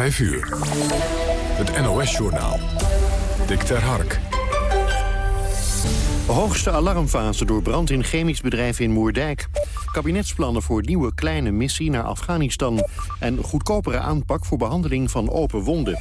5 uur. Het NOS-journaal. Dick ter Hark. Hoogste alarmfase door brand in chemisch bedrijf in Moerdijk. Kabinetsplannen voor nieuwe kleine missie naar Afghanistan. En goedkopere aanpak voor behandeling van open wonden.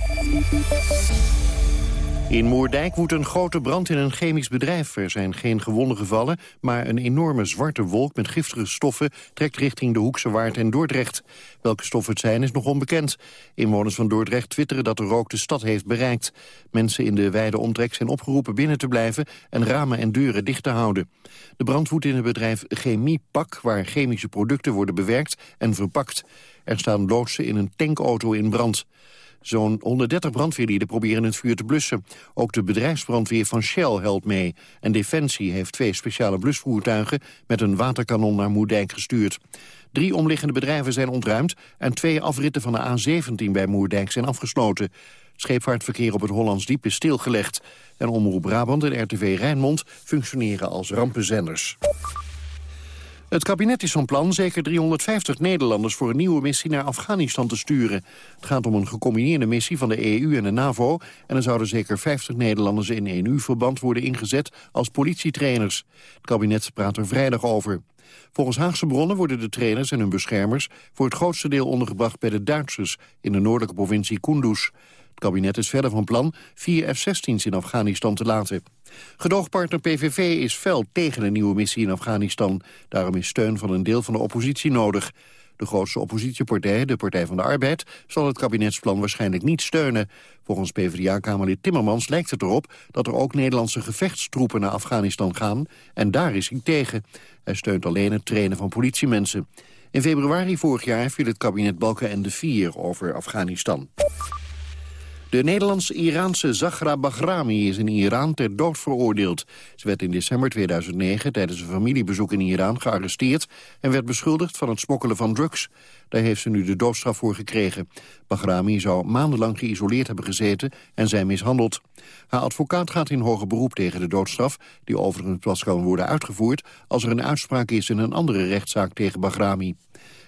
In Moerdijk woedt een grote brand in een chemisch bedrijf. Er zijn geen gewonden gevallen, maar een enorme zwarte wolk met giftige stoffen trekt richting de Hoekse Waard en Dordrecht. Welke stoffen het zijn is nog onbekend. Inwoners van Dordrecht twitteren dat de rook de stad heeft bereikt. Mensen in de wijde omtrek zijn opgeroepen binnen te blijven en ramen en deuren dicht te houden. De brand woedt in het bedrijf Chemiepak, waar chemische producten worden bewerkt en verpakt. Er staan loodsen in een tankauto in brand. Zo'n 130 brandweerlieden proberen het vuur te blussen. Ook de bedrijfsbrandweer van Shell helpt mee. En Defensie heeft twee speciale blusvoertuigen... met een waterkanon naar Moerdijk gestuurd. Drie omliggende bedrijven zijn ontruimd... en twee afritten van de A17 bij Moerdijk zijn afgesloten. Scheepvaartverkeer op het Hollands Diep is stilgelegd. En Omroep Brabant en RTV Rijnmond functioneren als rampenzenders. Het kabinet is van plan zeker 350 Nederlanders voor een nieuwe missie naar Afghanistan te sturen. Het gaat om een gecombineerde missie van de EU en de NAVO... en er zouden zeker 50 Nederlanders in EU-verband worden ingezet als politietrainers. Het kabinet praat er vrijdag over. Volgens Haagse bronnen worden de trainers en hun beschermers... voor het grootste deel ondergebracht bij de Duitsers in de noordelijke provincie Kunduz. Het kabinet is verder van plan vier F-16's in Afghanistan te laten. Gedoogpartner PVV is fel tegen een nieuwe missie in Afghanistan. Daarom is steun van een deel van de oppositie nodig. De grootste oppositiepartij, de Partij van de Arbeid, zal het kabinetsplan waarschijnlijk niet steunen. Volgens PvdA-kamerlid Timmermans lijkt het erop dat er ook Nederlandse gevechtstroepen naar Afghanistan gaan. En daar is hij tegen. Hij steunt alleen het trainen van politiemensen. In februari vorig jaar viel het kabinet Balkenende 4 over Afghanistan. De Nederlands-Iraanse Zahra Bahrami is in Iran ter dood veroordeeld. Ze werd in december 2009 tijdens een familiebezoek in Iran gearresteerd... en werd beschuldigd van het smokkelen van drugs. Daar heeft ze nu de doodstraf voor gekregen. Bahrami zou maandenlang geïsoleerd hebben gezeten en zijn mishandeld. Haar advocaat gaat in hoger beroep tegen de doodstraf... die overigens pas kan worden uitgevoerd... als er een uitspraak is in een andere rechtszaak tegen Bahrami.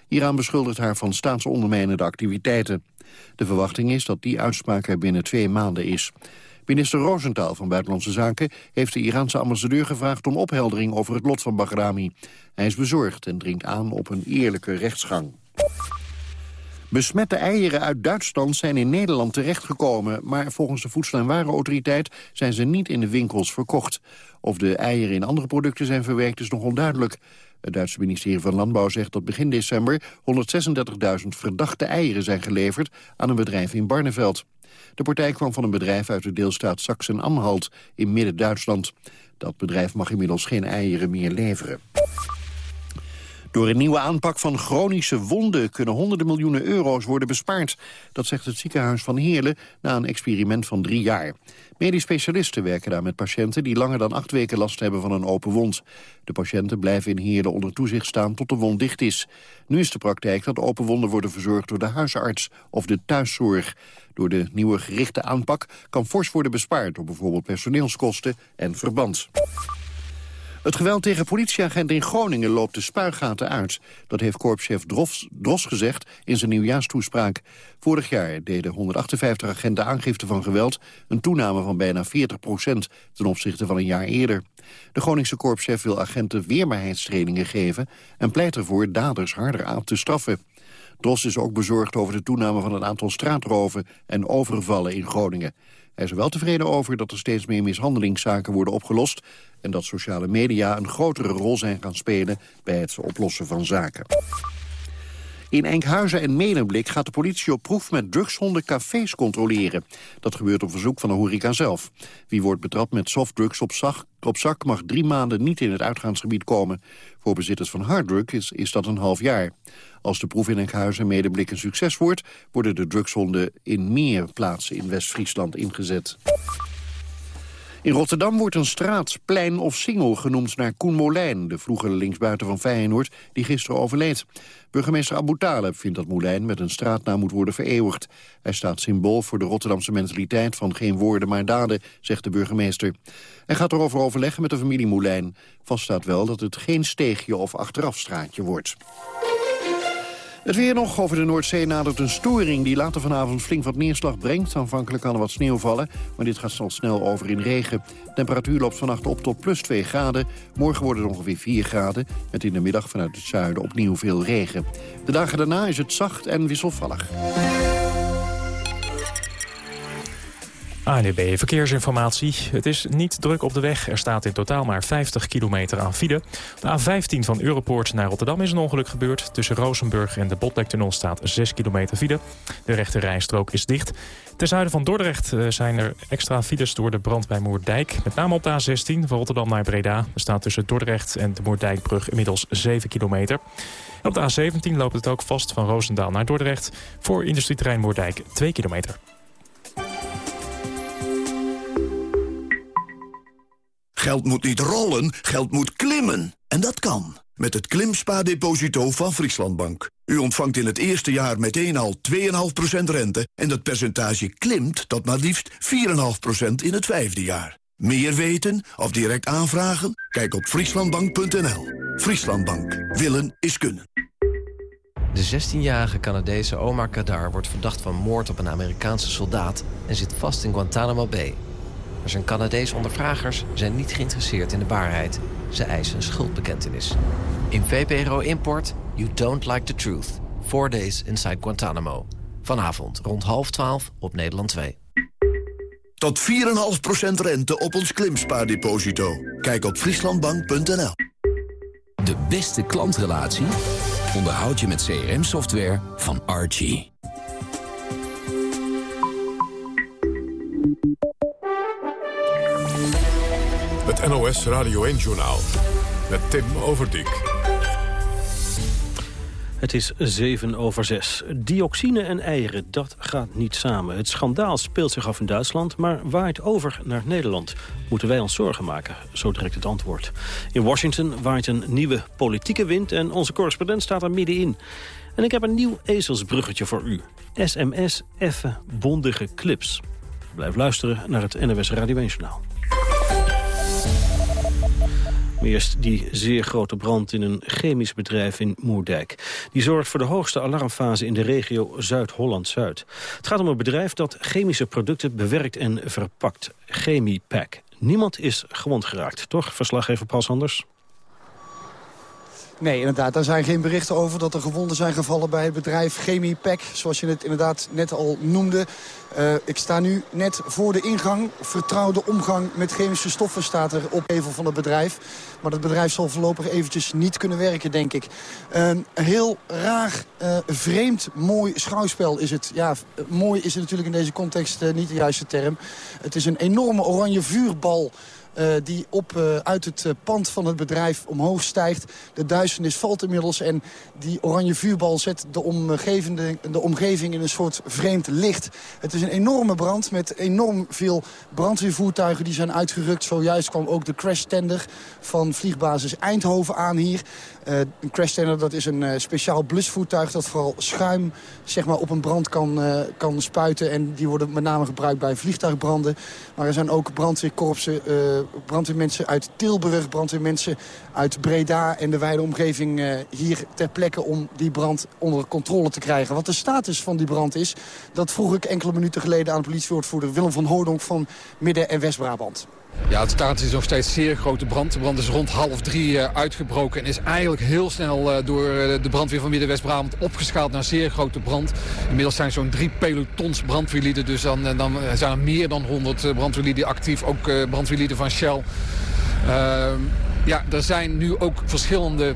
Iran beschuldigt haar van staatsondermijnende activiteiten. De verwachting is dat die uitspraak er binnen twee maanden is. Minister Rosenthal van Buitenlandse Zaken heeft de Iraanse ambassadeur gevraagd om opheldering over het lot van Bahrami. Hij is bezorgd en dringt aan op een eerlijke rechtsgang. Besmette eieren uit Duitsland zijn in Nederland terechtgekomen... maar volgens de Voedsel- en Warenautoriteit zijn ze niet in de winkels verkocht. Of de eieren in andere producten zijn verwerkt is nog onduidelijk. Het Duitse ministerie van Landbouw zegt dat begin december 136.000 verdachte eieren zijn geleverd aan een bedrijf in Barneveld. De partij kwam van een bedrijf uit de deelstaat Sachsen-Anhalt in midden-Duitsland. Dat bedrijf mag inmiddels geen eieren meer leveren. Door een nieuwe aanpak van chronische wonden kunnen honderden miljoenen euro's worden bespaard. Dat zegt het ziekenhuis van Heerlen na een experiment van drie jaar. Medisch specialisten werken daar met patiënten die langer dan acht weken last hebben van een open wond. De patiënten blijven in Heerlen onder toezicht staan tot de wond dicht is. Nu is de praktijk dat open wonden worden verzorgd door de huisarts of de thuiszorg. Door de nieuwe gerichte aanpak kan fors worden bespaard door bijvoorbeeld personeelskosten en verband. Het geweld tegen politieagenten in Groningen loopt de spuigaten uit. Dat heeft korpschef Dros, gezegd in zijn nieuwjaarstoespraak. Vorig jaar deden 158 agenten aangifte van geweld... een toename van bijna 40 procent ten opzichte van een jaar eerder. De Groningse korpschef wil agenten weerbaarheidstrainingen geven... en pleit ervoor daders harder aan te straffen. Dros is ook bezorgd over de toename van het aantal straatroven... en overvallen in Groningen. Hij is er wel tevreden over dat er steeds meer mishandelingszaken worden opgelost... en dat sociale media een grotere rol zijn gaan spelen bij het oplossen van zaken. In Enkhuizen en Medemblik gaat de politie op proef met drugshonden cafés controleren. Dat gebeurt op verzoek van de horeca zelf. Wie wordt betrapt met softdrugs op, zak, op zak mag drie maanden niet in het uitgaansgebied komen. Voor bezitters van harddrug is, is dat een half jaar. Als de proef in Enkhuizen en Medemblik een succes wordt... worden de drugshonden in meer plaatsen in West-Friesland ingezet. In Rotterdam wordt een straat, plein of singel genoemd naar Koen Molijn... de vroegere linksbuiten van Feyenoord, die gisteren overleed. Burgemeester Abu vindt dat Molijn met een straatnaam moet worden vereeuwigd. Hij staat symbool voor de Rotterdamse mentaliteit van geen woorden maar daden, zegt de burgemeester. Hij gaat erover overleggen met de familie Molijn. Vast staat wel dat het geen steegje of achterafstraatje wordt. Het weer nog over de Noordzee nadert een storing die later vanavond flink wat neerslag brengt. Aanvankelijk kan er wat sneeuw vallen, maar dit gaat al snel over in regen. Temperatuur loopt vannacht op tot plus 2 graden. Morgen wordt het ongeveer 4 graden, met in de middag vanuit het zuiden opnieuw veel regen. De dagen daarna is het zacht en wisselvallig. ANUB Verkeersinformatie. Het is niet druk op de weg. Er staat in totaal maar 50 kilometer aan file. De A15 van Europoort naar Rotterdam is een ongeluk gebeurd. Tussen Rozenburg en de Botlektunnel staat 6 kilometer file. De rechte rijstrook is dicht. Ten zuiden van Dordrecht eh, zijn er extra files door de brand bij Moerdijk. Met name op de A16 van Rotterdam naar Breda. Er staat tussen Dordrecht en de Moerdijkbrug inmiddels 7 kilometer. op de A17 loopt het ook vast van Roosendaal naar Dordrecht... voor industrieterrein Moerdijk 2 kilometer. Geld moet niet rollen, geld moet klimmen. En dat kan. Met het Klimspa-deposito van Frieslandbank. U ontvangt in het eerste jaar meteen al 2,5% rente... en dat percentage klimt tot maar liefst 4,5% in het vijfde jaar. Meer weten of direct aanvragen? Kijk op frieslandbank.nl. Frieslandbank. Willen is kunnen. De 16-jarige Canadese Omar Kadar wordt verdacht van moord op een Amerikaanse soldaat... en zit vast in Guantanamo Bay... Maar zijn Canadees ondervragers zijn niet geïnteresseerd in de waarheid. Ze eisen een schuldbekentenis. In VPRO Import, You Don't Like the Truth. Four Days Inside Guantanamo. Vanavond rond half twaalf op Nederland 2. Tot 4,5% rente op ons klimspaardeposito. Kijk op frieslandbank.nl De beste klantrelatie onderhoud je met CRM-software van Archie. NOS Radio 1-journaal met Tim Overdijk. Het is 7 over 6. Dioxine en eieren, dat gaat niet samen. Het schandaal speelt zich af in Duitsland, maar waait over naar Nederland. Moeten wij ons zorgen maken? Zo direct het antwoord. In Washington waait een nieuwe politieke wind en onze correspondent staat er middenin. En ik heb een nieuw ezelsbruggetje voor u. SMS, effe, bondige clips. Blijf luisteren naar het NWS Radio 1 Journaal. Eerst die zeer grote brand in een chemisch bedrijf in Moerdijk. Die zorgt voor de hoogste alarmfase in de regio Zuid-Holland-Zuid. Het gaat om een bedrijf dat chemische producten bewerkt en verpakt. Chemiepack. Niemand is gewond geraakt, toch, verslaggever Paul Sanders? Nee, inderdaad. Daar zijn geen berichten over dat er gewonden zijn gevallen bij het bedrijf Chemiepack. Zoals je het inderdaad net al noemde. Uh, ik sta nu net voor de ingang. Vertrouwde omgang met chemische stoffen staat er op even van het bedrijf. Maar het bedrijf zal voorlopig eventjes niet kunnen werken, denk ik. Uh, een heel raar, uh, vreemd, mooi schouwspel is het. Ja, mooi is het natuurlijk in deze context niet de juiste term. Het is een enorme oranje vuurbal uh, die op, uh, uit het uh, pand van het bedrijf omhoog stijgt. De duisternis valt inmiddels en die oranje vuurbal zet de, omgevende, de omgeving in een soort vreemd licht. Het is een enorme brand met enorm veel brandweervoertuigen die zijn uitgerukt. Zojuist kwam ook de crashtender van vliegbasis Eindhoven aan hier. Uh, een crashtender dat is een uh, speciaal blusvoertuig dat vooral schuim zeg maar, op een brand kan, uh, kan spuiten. En die worden met name gebruikt bij vliegtuigbranden. Maar er zijn ook brandweerkorpsen, brandweermensen uit Tilburg, brandweermensen uit Breda en de wijde omgeving hier ter plekke om die brand onder controle te krijgen. Wat de status van die brand is, dat vroeg ik enkele minuten geleden aan politiewoordvoerder Willem van Hoordonk van Midden- en West-Brabant. Ja, het staat is nog steeds zeer grote brand. De brand is rond half drie uh, uitgebroken en is eigenlijk heel snel uh, door uh, de brandweer van Midden-West-Brabant opgeschaald naar zeer grote brand. Inmiddels zijn zo'n drie pelotons brandweerlieden, dus dan, dan zijn er meer dan 100 brandweerlieden actief. Ook brandweerlieden van Shell. Ehm, ja, er zijn nu ook verschillende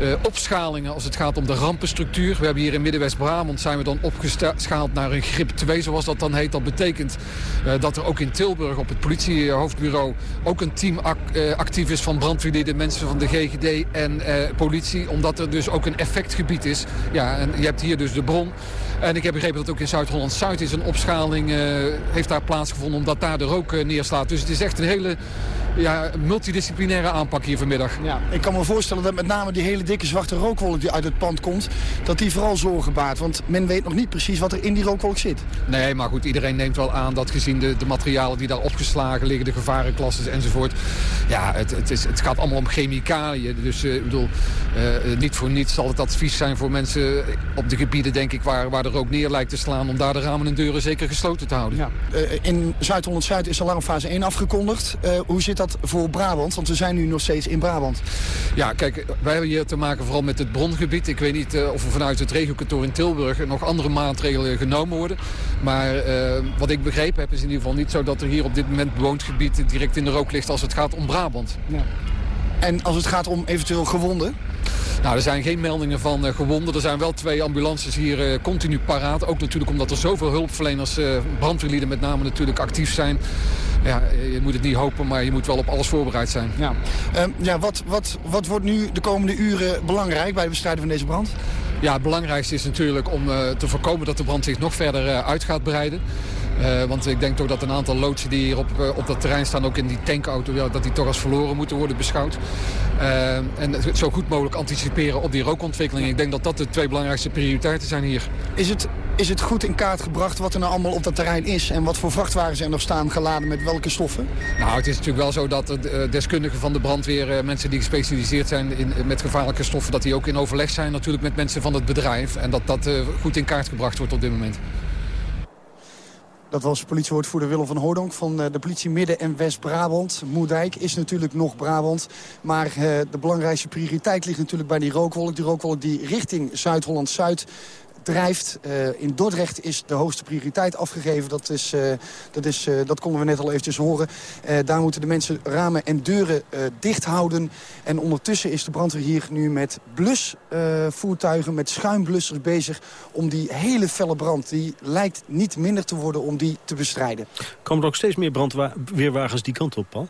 uh, opschalingen als het gaat om de rampenstructuur. We hebben hier in Midden-West-Brabant zijn we dan opgeschaald naar een grip 2, zoals dat dan heet. Dat betekent uh, dat er ook in Tilburg op het politiehoofdbureau ook een team uh, actief is van brandweerlieden, mensen van de GGD en politie. Omdat er dus ook een effectgebied is. Ja, en je hebt hier dus de bron. En ik heb begrepen dat ook in Zuid-Holland-Zuid is een opschaling heeft daar plaatsgevonden omdat daar de rook neerslaat. Dus het is echt een hele ja, multidisciplinaire aanpak hier vanmiddag. Ja, ik kan me voorstellen dat met name die hele dikke zwarte rookwolk die uit het pand komt... dat die vooral zorgen baart. Want men weet nog niet precies wat er in die rookwolk zit. Nee, maar goed, iedereen neemt wel aan dat gezien de, de materialen die daar opgeslagen liggen... de gevarenklassen enzovoort... ja, het, het, is, het gaat allemaal om chemicaliën. Dus uh, ik bedoel, uh, niet voor niets zal het advies zijn voor mensen op de gebieden, denk ik... waar, waar de rook neer lijkt te slaan... om daar de ramen en deuren zeker gesloten te houden. Ja. Uh, in Zuid-Holland-Zuid is alarmfase 1 afgekondigd. hoe zit dat voor Brabant? Want we zijn nu nog steeds in Brabant. Ja, kijk, wij hebben hier te maken vooral met het brongebied. Ik weet niet uh, of er vanuit het regiokantoor in Tilburg nog andere maatregelen genomen worden. Maar uh, wat ik begrepen heb is in ieder geval niet zo dat er hier op dit moment bewoond gebied direct in de rook ligt als het gaat om Brabant. Ja. En als het gaat om eventueel gewonden? Nou, er zijn geen meldingen van uh, gewonden. Er zijn wel twee ambulances hier uh, continu paraat. Ook natuurlijk omdat er zoveel hulpverleners, uh, brandweerlieden met name natuurlijk actief zijn. Ja, je moet het niet hopen, maar je moet wel op alles voorbereid zijn. Ja, ehm, ja wat, wat, wat wordt nu de komende uren belangrijk bij het bestrijden van deze brand? Ja, het belangrijkste is natuurlijk om te voorkomen dat de brand zich nog verder uit gaat breiden. Uh, want ik denk toch dat een aantal loodsen die hier op, uh, op dat terrein staan, ook in die tankauto, ja, dat die toch als verloren moeten worden beschouwd. Uh, en zo goed mogelijk anticiperen op die rookontwikkeling. Ik denk dat dat de twee belangrijkste prioriteiten zijn hier. Is het, is het goed in kaart gebracht wat er nou allemaal op dat terrein is? En wat voor vrachtwagens er nog staan geladen met welke stoffen? Nou, het is natuurlijk wel zo dat de deskundigen van de brandweer, mensen die gespecialiseerd zijn in, met gevaarlijke stoffen, dat die ook in overleg zijn natuurlijk met mensen van het bedrijf. En dat dat goed in kaart gebracht wordt op dit moment. Dat was politiewoordvoerder Willem van Hoordonk van de politie Midden- en West-Brabant. Moerdijk is natuurlijk nog Brabant. Maar de belangrijkste prioriteit ligt natuurlijk bij die rookwolk. Die rookwolk die richting Zuid-Holland-Zuid drijft. Uh, in Dordrecht is de hoogste prioriteit afgegeven. Dat, is, uh, dat, is, uh, dat konden we net al eventjes horen. daar moeten de mensen ramen en deuren dicht houden. En ondertussen is de brandweer hier nu met blusvoertuigen, met schuimblussers bezig... om die hele felle brand, die lijkt niet minder te worden, om die te bestrijden. Komen er ook steeds meer brandweerwagens die kant op, Paul?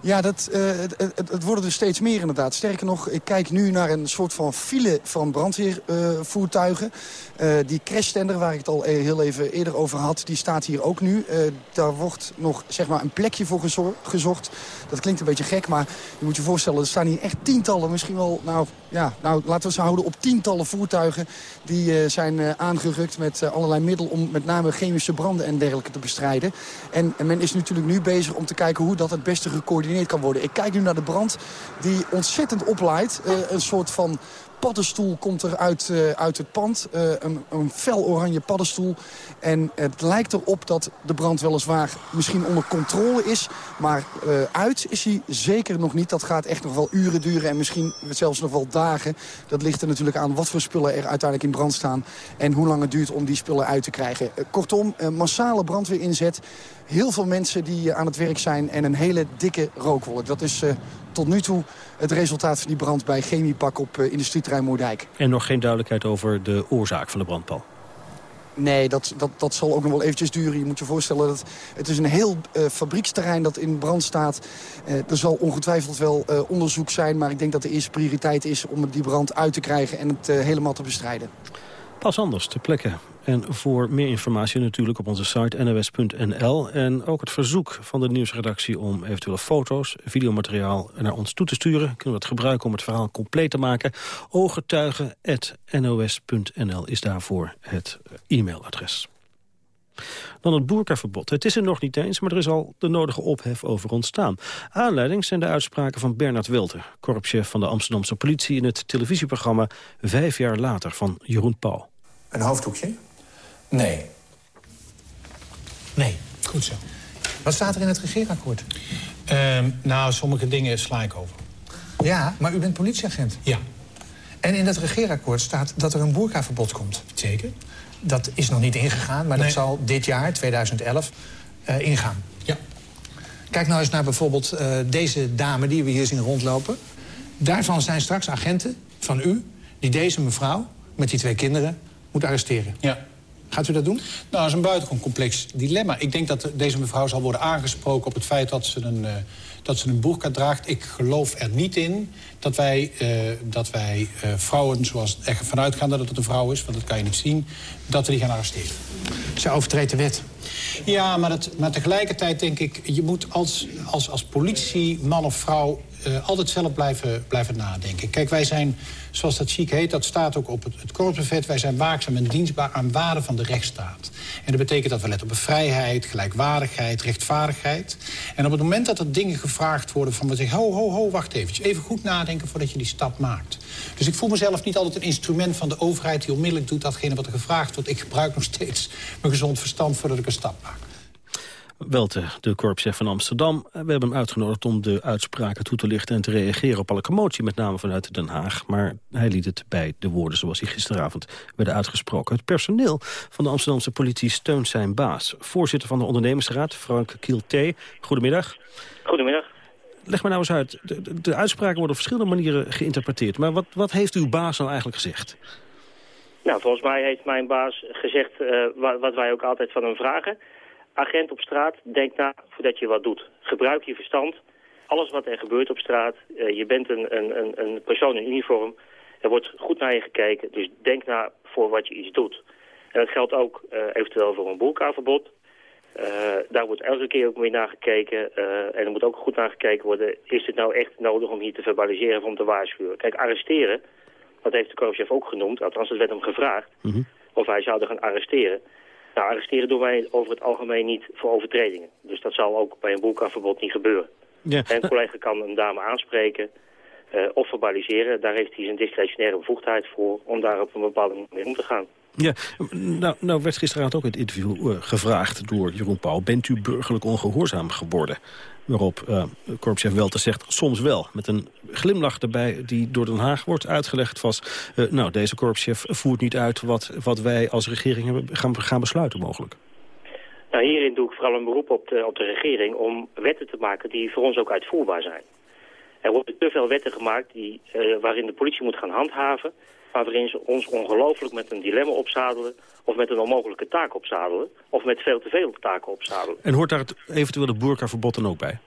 Ja, dat, uh, het, het, worden er steeds meer inderdaad. Sterker nog, ik kijk nu naar een soort van file van brandweervoertuigen. Uh, uh, die crashtender, waar ik het al e-, heel even eerder over had, die staat hier ook nu. daar wordt nog zeg maar, een plekje voor gezocht. Dat klinkt een beetje gek, maar je moet je voorstellen... er staan hier echt tientallen, misschien wel... Nou, ja, nou laten we ze houden op tientallen voertuigen... die zijn aangerukt met allerlei middelen... om met name chemische branden en dergelijke te bestrijden. En, en men is natuurlijk nu bezig om te kijken hoe dat het beste gecoördineerd kan worden. Ik kijk nu naar de brand die ontzettend oplaait. Uh, een soort van paddenstoel komt er uit, uh, uit het pand. Uh, een, een fel oranje paddenstoel. En het lijkt erop dat de brand weliswaar misschien onder controle is. Maar uh, uit is hij zeker nog niet. Dat gaat echt nog wel uren duren en misschien zelfs nog wel dagen. Dat ligt er natuurlijk aan wat voor spullen er uiteindelijk in brand staan. En hoe lang het duurt om die spullen uit te krijgen. kortom, massale brandweerinzet. Heel veel mensen die aan het werk zijn en een hele dikke rookwolk. Dat is tot nu toe het resultaat van die brand bij Chemiepak op uh, industrieterrein Moerdijk. En nog geen duidelijkheid over de oorzaak van de brandpal? Nee, dat, dat, dat zal ook nog wel eventjes duren. Je moet je voorstellen dat het is een heel uh, fabrieksterrein dat in brand staat. Uh, er zal ongetwijfeld wel uh, onderzoek zijn, maar ik denk dat de eerste prioriteit is om die brand uit te krijgen en het helemaal te bestrijden. Pas anders, ter plekke. En voor meer informatie natuurlijk op onze site nws.nl. En ook het verzoek van de nieuwsredactie om eventuele foto's, videomateriaal naar ons toe te sturen. Kunnen we het gebruiken om het verhaal compleet te maken. Ooggetuigen.nos.nl is daarvoor het e-mailadres. Dan het boerkaverbod. Het is er nog niet eens, maar er is al de nodige ophef over ontstaan. Aanleiding zijn de uitspraken van Bernard Wilter... korpschef van de Amsterdamse politie in het televisieprogramma... Vijf jaar later van Jeroen Pauw. Een hoofddoekje? Nee. Nee, goed zo. Wat staat er in het regeerakkoord? Uh, nou, sommige dingen sla ik over. Ja, maar u bent politieagent. Ja. En in het regeerakkoord staat dat er een boerkaverbod komt. Zeker. Dat is nog niet ingegaan, maar nee. dat zal dit jaar, 2011, uh, ingaan. Ja. Kijk nou eens naar bijvoorbeeld uh, deze dame die we hier zien rondlopen. Daarvan zijn straks agenten van u... die deze mevrouw met die twee kinderen moet arresteren. Ja. Gaat u dat doen? Nou, dat is een buitengewoon complex dilemma. Ik denk dat deze mevrouw zal worden aangesproken op het feit dat ze een, uh, dat ze een draagt. Ik geloof er niet in dat wij, uh, dat wij uh, vrouwen, zoals er vanuit gaan dat het een vrouw is... want dat kan je niet zien, dat we die gaan arresteren. Ze overtreedt de wet. Ja, maar, dat, maar tegelijkertijd denk ik... je moet als, als, als politie, man of vrouw... Uh, altijd zelf blijven, blijven nadenken. Kijk, wij zijn, zoals dat chic heet, dat staat ook op het, het korpsbuffet... wij zijn waakzaam en dienstbaar aan waarden van de rechtsstaat. En dat betekent dat we letten op vrijheid, gelijkwaardigheid, rechtvaardigheid. En op het moment dat er dingen gevraagd worden van... we zeggen, ho, ho, ho, wacht even. Even goed nadenken voordat je die stap maakt. Dus ik voel mezelf niet altijd een instrument van de overheid... die onmiddellijk doet datgene wat er gevraagd wordt. Ik gebruik nog steeds mijn gezond verstand voordat ik een stap maak. Welte, de korpschef van Amsterdam. We hebben hem uitgenodigd om de uitspraken toe te lichten... en te reageren op alle commotie, met name vanuit Den Haag. Maar hij liet het bij de woorden zoals die gisteravond werden uitgesproken. Het personeel van de Amsterdamse politie steunt zijn baas. Voorzitter van de ondernemersraad, Frank Kielté. Goedemiddag. Goedemiddag. Leg me nou eens uit. De, de, uitspraken worden op verschillende manieren geïnterpreteerd. Maar wat, wat heeft uw baas nou eigenlijk gezegd? Nou, volgens mij heeft mijn baas gezegd uh, wat, wat wij ook altijd van hem vragen agent op straat, denk na voordat je wat doet. Gebruik je verstand. Alles wat er gebeurt op straat, uh, je bent een, een, een persoon in uniform. Er wordt goed naar je gekeken, dus denk na voor wat je iets doet. En dat geldt ook uh, eventueel voor een boelkaverbod. Uh, daar wordt elke keer ook mee naar gekeken. en er moet ook goed naar gekeken worden. Is het nou echt nodig om hier te verbaliseren of om te waarschuwen? Kijk, arresteren, dat heeft de korpschef ook genoemd. Althans, het werd hem gevraagd. Mm Of hij zou gaan arresteren. Nou, arresteren doen wij over het algemeen niet voor overtredingen. Dus dat zal ook bij een boelkaverbod niet gebeuren. Ja. En een collega kan een dame aanspreken uh, of verbaliseren. Daar heeft hij zijn discretionaire bevoegdheid voor om daar op een bepaalde manier om te gaan. Ja, nou, nou werd gisteravond ook in het interview uh, gevraagd door Jeroen Pauw... bent u burgerlijk ongehoorzaam geworden? Waarop uh, korpschef Welter zegt, soms wel. Met een glimlach erbij die door Den Haag wordt uitgelegd was... Uh, nou, deze korpschef voert niet uit wat, wat wij als regering gaan, gaan besluiten mogelijk. Nou, hierin doe ik vooral een beroep op de, op de regering om wetten te maken die voor ons ook uitvoerbaar zijn. Er worden te veel wetten gemaakt die, waarin de politie moet gaan handhaven... waarin ze ons ongelooflijk met een dilemma opzadelen... of met een onmogelijke taak opzadelen... of met veel te veel taken opzadelen. En hoort daar het eventuele boerkaverbod dan ook bij?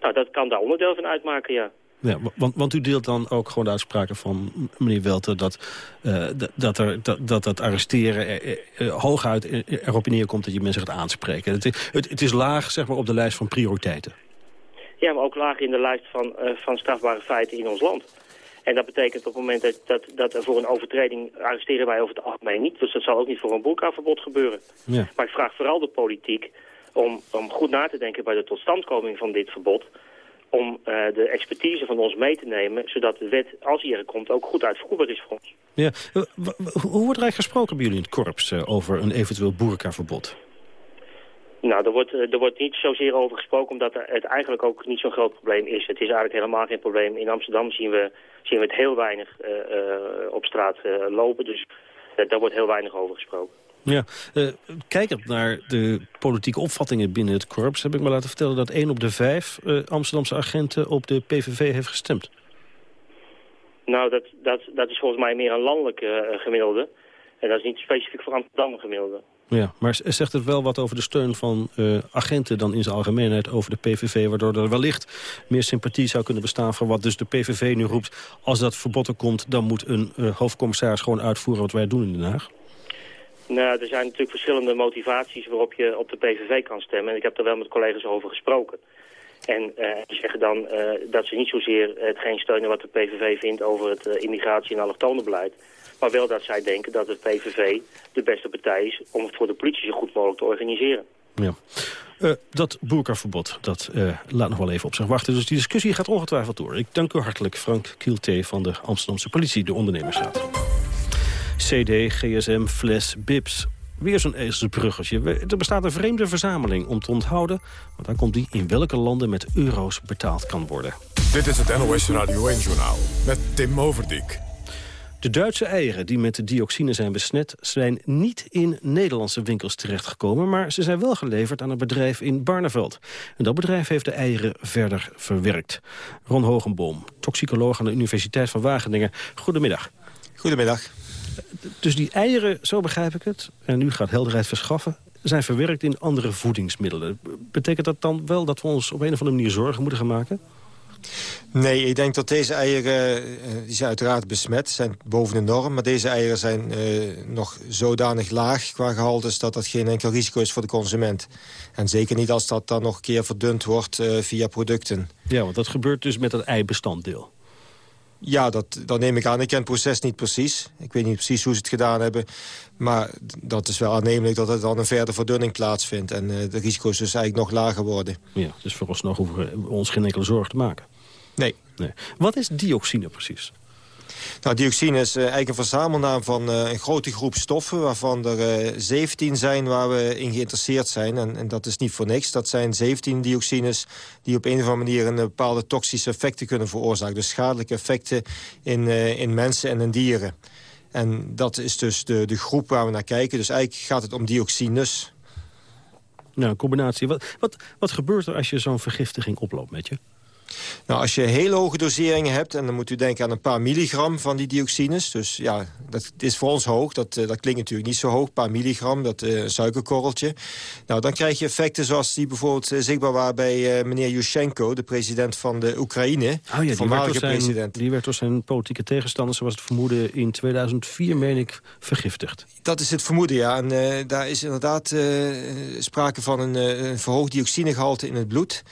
Nou, dat kan daar onderdeel van uitmaken, ja. Ja, want, want u deelt dan ook gewoon de uitspraken van meneer Welter... dat, uh, dat, er, dat, dat dat arresteren er, er, hooguit erop neerkomt dat je mensen gaat aanspreken. Het, het, het, is laag zeg maar, op de lijst van prioriteiten. Ja, maar ook laag in de lijst van, uh, van strafbare feiten in ons land. En dat betekent op het moment dat, dat, dat er voor een overtreding arresteren wij over het algemeen niet. Dus dat zal ook niet voor een boelkaverbod gebeuren. Ja. Maar ik vraag vooral de politiek om, om goed na te denken bij de totstandkoming van dit verbod om uh, de expertise van ons mee te nemen... zodat de wet, als die er komt, ook goed uitvoerbaar is voor ons. Ja. Hoe wordt er eigenlijk gesproken bij jullie in het korps... Uh, over een eventueel boerkaverbod? Nou, er wordt, er wordt niet zozeer over gesproken, omdat het eigenlijk ook niet zo'n groot probleem is. Het is eigenlijk helemaal geen probleem. In Amsterdam zien we, zien we het heel weinig uh, uh, op straat uh, lopen, dus daar wordt heel weinig over gesproken. Ja, uh, kijkend naar de politieke opvattingen binnen het korps... heb ik me laten vertellen dat één op de vijf uh, Amsterdamse agenten op de PVV heeft gestemd. Nou, dat, dat, dat is volgens mij meer een landelijke uh, gemiddelde. En dat is niet specifiek voor Amsterdam gemiddelde. Ja, maar zegt het wel wat over de steun van uh, agenten dan in zijn algemeenheid over de PVV... waardoor er wellicht meer sympathie zou kunnen bestaan voor wat dus de PVV nu roept... als dat verbod er komt, dan moet een uh, hoofdcommissaris gewoon uitvoeren wat wij doen in Den Haag? Nou, er zijn natuurlijk verschillende motivaties waarop je op de PVV kan stemmen. En ik heb er wel met collega's over gesproken. En uh, zeggen dan dat ze niet zozeer hetgeen steunen wat de PVV vindt over het immigratie- en allochtonenbeleid. Maar wel dat zij denken dat de PVV de beste partij is om het voor de politie zo goed mogelijk te organiseren. Ja. Uh, dat boerkaverbod, dat uh, laat nog wel even op zich wachten. Dus die discussie gaat ongetwijfeld door. Ik dank u hartelijk, Frank Kielté van de Amsterdamse politie, de ondernemersraad. CD, GSM, Fles, Bips. Weer zo'n ezelsbruggetje. Er bestaat een vreemde verzameling om te onthouden... want dan komt die in welke landen met euro's betaald kan worden. Dit is het NOS Radio 1-journaal met Tim Overdijk. De Duitse eieren die met de dioxine zijn besmet... zijn niet in Nederlandse winkels terechtgekomen... maar ze zijn wel geleverd aan een bedrijf in Barneveld. En dat bedrijf heeft de eieren verder verwerkt. Ron Hogenboom, toxicoloog aan de Universiteit van Wageningen. Goedemiddag. Goedemiddag. Dus die eieren, zo begrijp ik het, en nu gaat helderheid verschaffen... zijn verwerkt in andere voedingsmiddelen. Betekent dat dan wel dat we ons op een of andere manier zorgen moeten gaan maken? Nee, ik denk dat deze eieren, uh, die zijn uiteraard besmet, zijn boven de norm. Maar deze eieren zijn uh, nog zodanig laag qua gehalte... dat dat geen enkel risico is voor de consument. En zeker niet als dat dan nog een keer verdund wordt uh, via producten. Ja, want dat gebeurt dus met het eibestanddeel. Ja, dat, dat neem ik aan. Ik ken het proces niet precies. Ik weet niet precies hoe ze het gedaan hebben. Maar dat is wel aannemelijk dat er dan een verdere verdunning plaatsvindt. En uh, de risico's dus eigenlijk nog lager worden. Ja, dus vooralsnog hoeven we ons geen enkele zorgen te maken. Nee. nee. Wat is dioxine precies? Nou, dioxine is uh, eigenlijk een verzamelnaam van uh, een grote groep stoffen... waarvan er uh, 17 zijn waar we in geïnteresseerd zijn. En, en, dat is niet voor niks. Dat zijn 17 dioxines die op een of andere manier... een bepaalde toxische effecten kunnen veroorzaken. Dus schadelijke effecten in, in mensen en in dieren. En dat is dus de, de groep waar we naar kijken. Dus eigenlijk gaat het om dioxines. Nou, een combinatie. Wat, wat, wat gebeurt er als je zo'n vergiftiging oploopt met je? Nou, als je hele hoge doseringen hebt... en dan moet u denken aan een paar milligram van die dioxines... dus ja, dat is voor ons hoog. Dat, uh, dat klinkt natuurlijk niet zo hoog, een paar milligram, dat uh, suikerkorreltje. Nou, dan krijg je effecten zoals die bijvoorbeeld uh, zichtbaar waren... bij meneer Yushchenko, de president van de Oekraïne. Oh ja, die werd, zijn, president. die werd door zijn politieke tegenstanders... zoals het vermoeden in 2004, meen ik, vergiftigd. Dat is het vermoeden, ja. En daar is inderdaad sprake van een, een verhoogd dioxinegehalte in het bloed...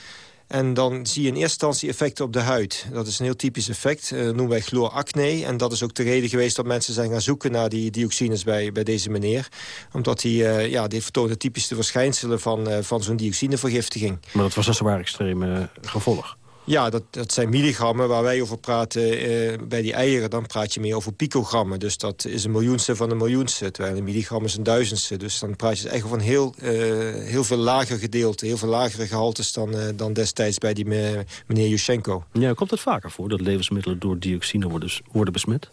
En dan zie je in eerste instantie effecten op de huid. Dat is een heel typisch effect, uh, noemen wij chlooracne. En dat is ook de reden geweest dat mensen zijn gaan zoeken naar die dioxines bij, bij deze meneer. Omdat die, uh, ja, die vertoont de typische verschijnselen van, uh, van zo'n dioxinevergiftiging. Maar dat was een zwaar extreme gevolg. Ja, dat, dat zijn milligrammen. Waar wij over praten uh, bij die eieren, dan praat je meer over picogrammen. Dus dat is een miljoenste van een miljoenste. Terwijl een milligram is een duizendste. Dus dan praat je echt over een heel, uh, heel veel lager gedeelte. Heel veel lagere gehaltes dan, uh, dan destijds bij die meneer Yushchenko. Ja, komt het vaker voor dat levensmiddelen door dioxine worden, worden besmet?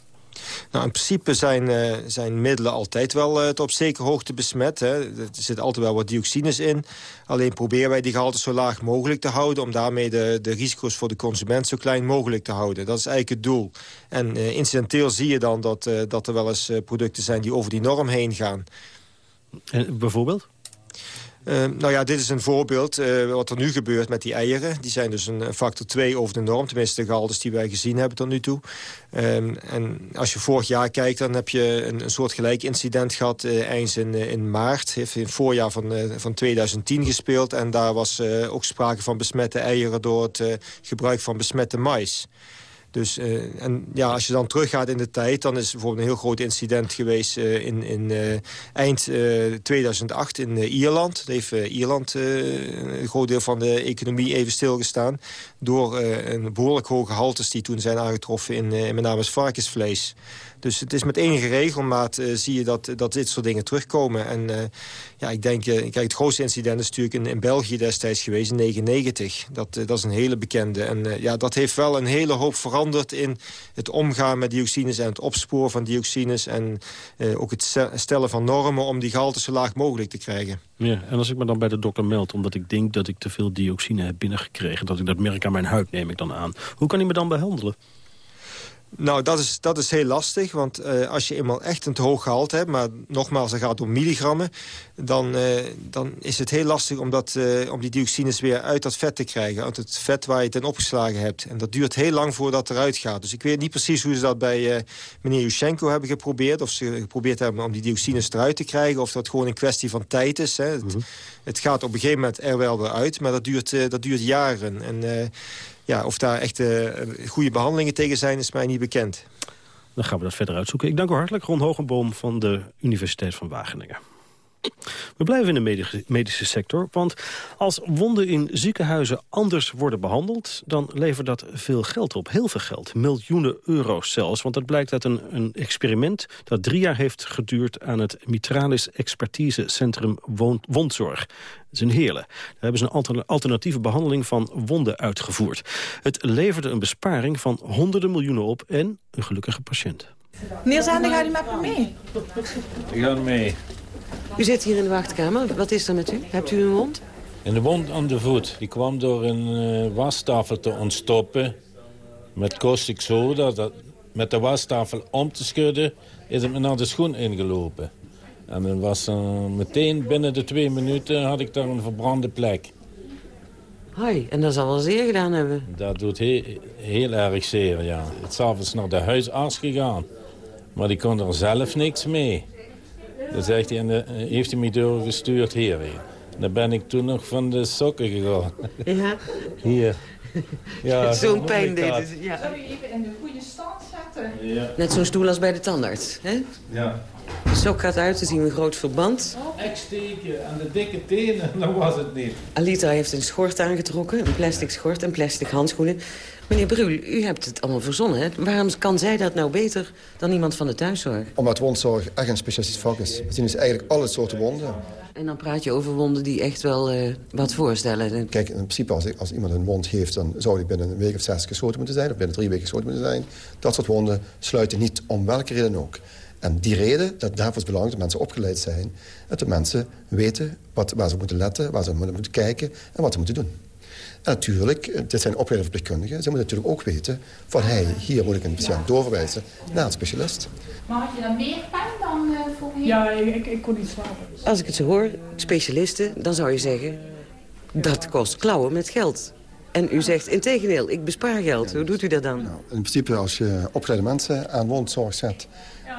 Nou, in principe zijn, uh, zijn middelen altijd wel uh, tot op zekere hoogte besmet. Hè. Er zit altijd wel wat dioxines in. Alleen proberen wij die gehalte zo laag mogelijk te houden... om daarmee de, de risico's voor de consument zo klein mogelijk te houden. Dat is eigenlijk het doel. En uh, incidenteel zie je dan dat, dat er wel eens producten zijn... die over die norm heen gaan. En bijvoorbeeld? Uh, nou ja, dit is een voorbeeld uh, wat er nu gebeurt met die eieren. Die zijn dus een factor 2 over de norm. Tenminste, de gehaltes die wij gezien hebben tot nu toe. Um, en als je vorig jaar kijkt, dan heb je een, een soort gelijk incident gehad... Uh, eind in, in maart, heeft in het voorjaar van, van 2010 gespeeld. En daar was ook sprake van besmette eieren... door het gebruik van besmette mais. Dus, uh, en ja, als je dan teruggaat in de tijd... dan is bijvoorbeeld een heel groot incident geweest uh, in, in uh, eind 2008 in Ierland. Dat heeft Ierland een groot deel van de economie even stilgestaan... door een behoorlijk hoge haltes die toen zijn aangetroffen in, in met name varkensvlees. Dus het is met enige regelmaat uh, zie je dat, dat dit soort dingen terugkomen. En uh, ja, ik denk, uh, kijk, het grootste incident is natuurlijk in, in België destijds geweest, in 1999. Dat, dat is een hele bekende. En ja, dat heeft wel een hele hoop veranderd in het omgaan met dioxines... en het opsporen van dioxines. En ook het stellen van normen om die gehalte zo laag mogelijk te krijgen. Ja, en als ik me dan bij de dokter meld, omdat ik denk dat ik te veel dioxine heb binnengekregen... dat ik dat merk aan mijn huid, neem ik dan aan. Hoe kan hij me dan behandelen? Nou, dat is, dat is heel lastig, want uh, als je eenmaal echt een te hoog gehalte hebt... maar nogmaals, het gaat om milligrammen... dan, uh, dan is het heel lastig om, dat, uh, om die dioxines weer uit dat vet te krijgen. Uit het vet waar je het in opgeslagen hebt. En dat duurt heel lang voordat het eruit gaat. Dus ik weet niet precies hoe ze dat bij meneer Yushchenko hebben geprobeerd. Of ze geprobeerd hebben om die dioxines eruit te krijgen. Of dat gewoon een kwestie van tijd is. Hè. Mm -hmm. het, het, gaat op een gegeven moment er wel weer uit, maar dat duurt, dat duurt jaren. En ja, of daar echt uh, goede behandelingen tegen zijn, is mij niet bekend. Dan gaan we dat verder uitzoeken. Ik dank u hartelijk, Ron Hogenboom van de Universiteit van Wageningen. We blijven in de medische, medische sector, want als wonden in ziekenhuizen anders worden behandeld... dan levert dat veel geld op, heel veel geld, miljoenen euro's zelfs. Want dat blijkt uit een, een experiment dat drie jaar heeft geduurd... aan het Mitralis Expertise Centrum Wondzorg. Dat is een Heerlen. Daar hebben ze een alternatieve behandeling van wonden uitgevoerd. Het leverde een besparing van honderden miljoenen op en een gelukkige patiënt. Meneer Zander, gaat u met me mee? Ik ga mee. U zit hier in de wachtkamer. Wat is er met u? Hebt u een wond? Een wond aan de voet. Die kwam door een uh, wastafel te ontstoppen. Met caustic soda. Dat, met de wastafel om te schudden is het me naar de schoen ingelopen. En dan was uh, meteen binnen de twee minuten had ik daar een verbrande plek. Hoi, en dat zal wel zeer gedaan hebben. Dat doet heel, heel erg zeer, ja. Het is avonds naar de huisarts gegaan. Maar die kon er zelf niks mee. Dan zegt hij, en de, heeft hij me doorgestuurd hierheen. Dan ben ik toen nog van de sokken gegaan. Ja? Hier. Ja, Zo'n zo pijn deed het. Ja. Zou je even in de goede stand zetten? Ja. Net zo'n stoel als bij de tandarts. Hè? ja. De sok gaat uit, dan zien we een groot verband. Ik steken aan de dikke tenen, dat was het niet. Alita heeft een schort aangetrokken, een plastic schort en plastic handschoenen. Meneer Brul, u hebt het allemaal verzonnen, hè? Waarom kan zij dat nou beter dan iemand van de thuiszorg? Omdat wondzorg echt een specialistisch vak is. We zien dus eigenlijk alle soorten wonden. En dan praat je over wonden die echt wel eh, wat voorstellen. Kijk, in principe als, als iemand een wond heeft... dan zou die binnen een week of zes gesloten moeten zijn... of binnen drie weken gesloten moeten zijn. Dat soort wonden sluiten niet om welke reden ook. En die reden, dat daarvoor is belangrijk dat mensen opgeleid zijn... dat de mensen weten wat, waar ze moeten letten, waar ze moeten kijken... en wat ze moeten doen. En natuurlijk, dit zijn opgeleide verpleegkundigen. Ze moeten natuurlijk ook weten van... hey, hier moet ik een patiënt doorverwijzen naar een specialist. Maar had je dan meer pijn dan uh, voorheen? Ja, ik, ik kon niet slapen. Als ik het zo hoor, specialisten, dan zou je zeggen... dat kost klauwen met geld. En u zegt, integendeel, ik bespaar geld. Hoe doet u dat dan? In principe, als je opgeleide mensen aan woonzorg zet...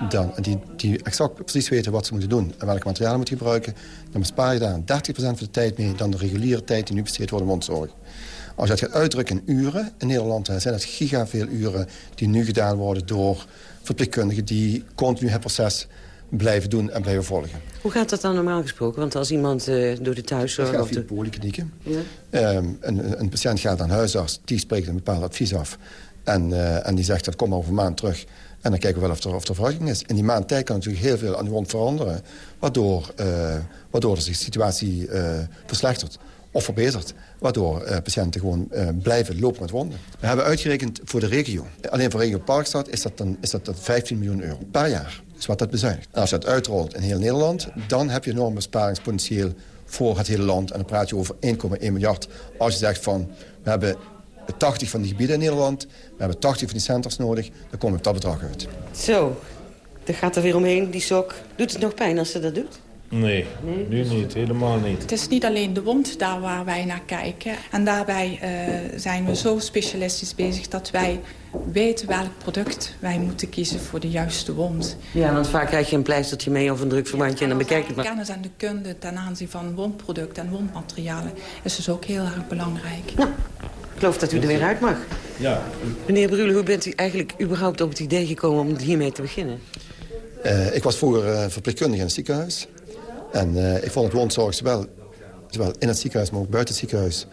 Dan, die, die exact precies weten wat ze moeten doen... en welke materialen moeten gebruiken... dan bespaar je daar 30% van de tijd mee... dan de reguliere tijd die nu besteed wordt aan woonzorg. Als je het gaat uitdrukken in uren... in Nederland zijn het giga veel uren... die nu gedaan worden door verpleegkundigen... die continu het proces blijven doen en blijven volgen. Hoe gaat dat dan normaal gesproken? Want als iemand uh, door de thuiszorg... Dat gaat via de... polyklinieken. Ja? Um, een, een, patiënt gaat een huisarts, die spreekt een bepaald advies af. En, uh, en die zegt, dat kom over een maand terug. En dan kijken we wel of er, of is. In die maand tijd kan natuurlijk heel veel aan de wond veranderen. Waardoor, uh, waardoor de situatie verslechtert of verbetert. Waardoor patiënten gewoon blijven lopen met wonden. We hebben uitgerekend voor de regio. Alleen voor regio Parkstad is dat, dan, is dat, dan 15 miljoen euro per jaar. is wat dat bezuinigt. En als je dat uitrolt in heel Nederland... dan heb je enorm besparingspotentieel voor het hele land. En dan praat je over 1,1 miljard. Als je zegt van, we hebben 80 van die gebieden in Nederland... we hebben 80 van die centers nodig, dan komen we op dat bedrag uit. Zo, daar gaat er weer omheen, die sok. Doet het nog pijn als ze dat doet? Nee, nu niet. Helemaal niet. Het is niet alleen de wond daar waar wij naar kijken. En daarbij uh, zijn we zo specialistisch bezig dat wij weten welk product wij moeten kiezen voor de juiste wond. Ja, want vaak krijg je een pleistertje mee of een drukverbandje en dan bekijk je het maar. De kennis en de kunde ten aanzien van wondproducten en wondmaterialen is dus ook heel erg belangrijk. Nou, ik geloof dat u er weer uit mag. Ja. Meneer Brule, hoe bent u eigenlijk überhaupt op het idee gekomen om hiermee te beginnen? Uh, ik was vroeger uh, verpleegkundige in het ziekenhuis. En uh, ik vond het woonzorg zowel, zowel in het ziekenhuis, maar ook buiten het ziekenhuis...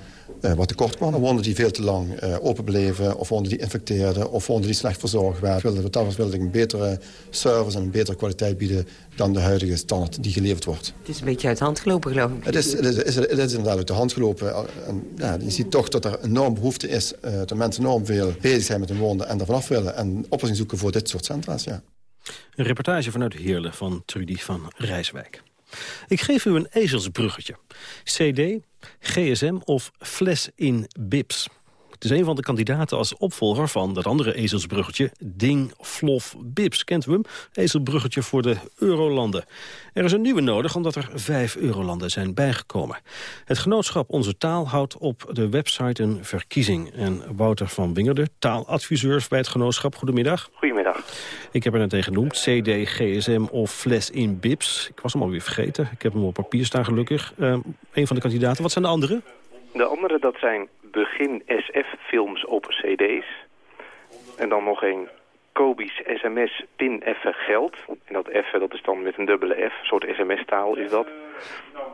Uh, wat tekort kwam. Wonden die veel te lang uh, open bleven, of wonden die infecteerden... of wonden die slecht verzorgd werden. Wilde, wat dat wilde ik een betere service en een betere kwaliteit bieden... dan de huidige standaard die geleverd wordt. Het is een beetje uit de hand gelopen, geloof ik. Het is, het is, het is, het is inderdaad uit de hand gelopen. En, ja, je ziet toch dat er enorm behoefte is... Uh, dat mensen enorm veel bezig zijn met hun wonden en er vanaf willen... en oplossing zoeken voor dit soort centra's, ja. Een reportage vanuit Heerlen van Trudy van Rijswijk. Ik geef u een ezelsbruggetje. CD, GSM of fles in bips. Het is een van de kandidaten als opvolger van dat andere ezelsbruggetje... Ding, Flof, Bips. Kent u hem? Ezelbruggetje voor de eurolanden. Er is een nieuwe nodig omdat er vijf eurolanden zijn bijgekomen. Het genootschap Onze Taal houdt op de website een verkiezing. En Wouter van Wingerden, taaladviseur bij het genootschap. Goedemiddag. Goedemiddag. Ik heb er net een genoemd. CD, GSM of fles in bips. Ik was hem alweer vergeten. Ik heb hem op papier staan gelukkig. Uh, een van de kandidaten. Wat zijn de andere? De andere dat zijn Begin SF-films op cd's. En dan nog een Kobi's sms pin effe geld. En dat effe dat is dan met een dubbele F, een soort sms-taal is dat.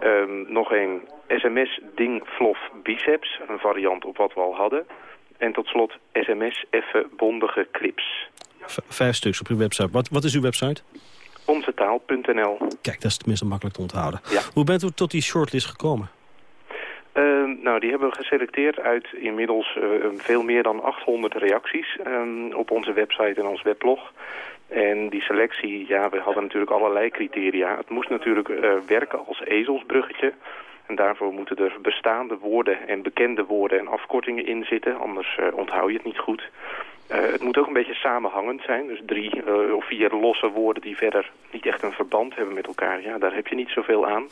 Um, nog een sms ding flof biceps, een variant op wat we al hadden. En tot slot sms effe bondige clips. V vijf stuks op uw website. Wat, wat is uw website? Onzetaal.nl Kijk, dat is tenminste makkelijk te onthouden. Ja. Hoe bent u tot die shortlist gekomen? Uh, nou, die hebben we geselecteerd uit inmiddels uh, veel meer dan 800 reacties um, op onze website en ons weblog. En die selectie, ja, we hadden natuurlijk allerlei criteria. Het moest natuurlijk uh, werken als ezelsbruggetje. En daarvoor moeten er bestaande woorden en bekende woorden en afkortingen in zitten. Anders uh, onthoud je het niet goed. Uh, het moet ook een beetje samenhangend zijn. Dus drie uh, of vier losse woorden die verder niet echt een verband hebben met elkaar. Ja, daar heb je niet zoveel aan.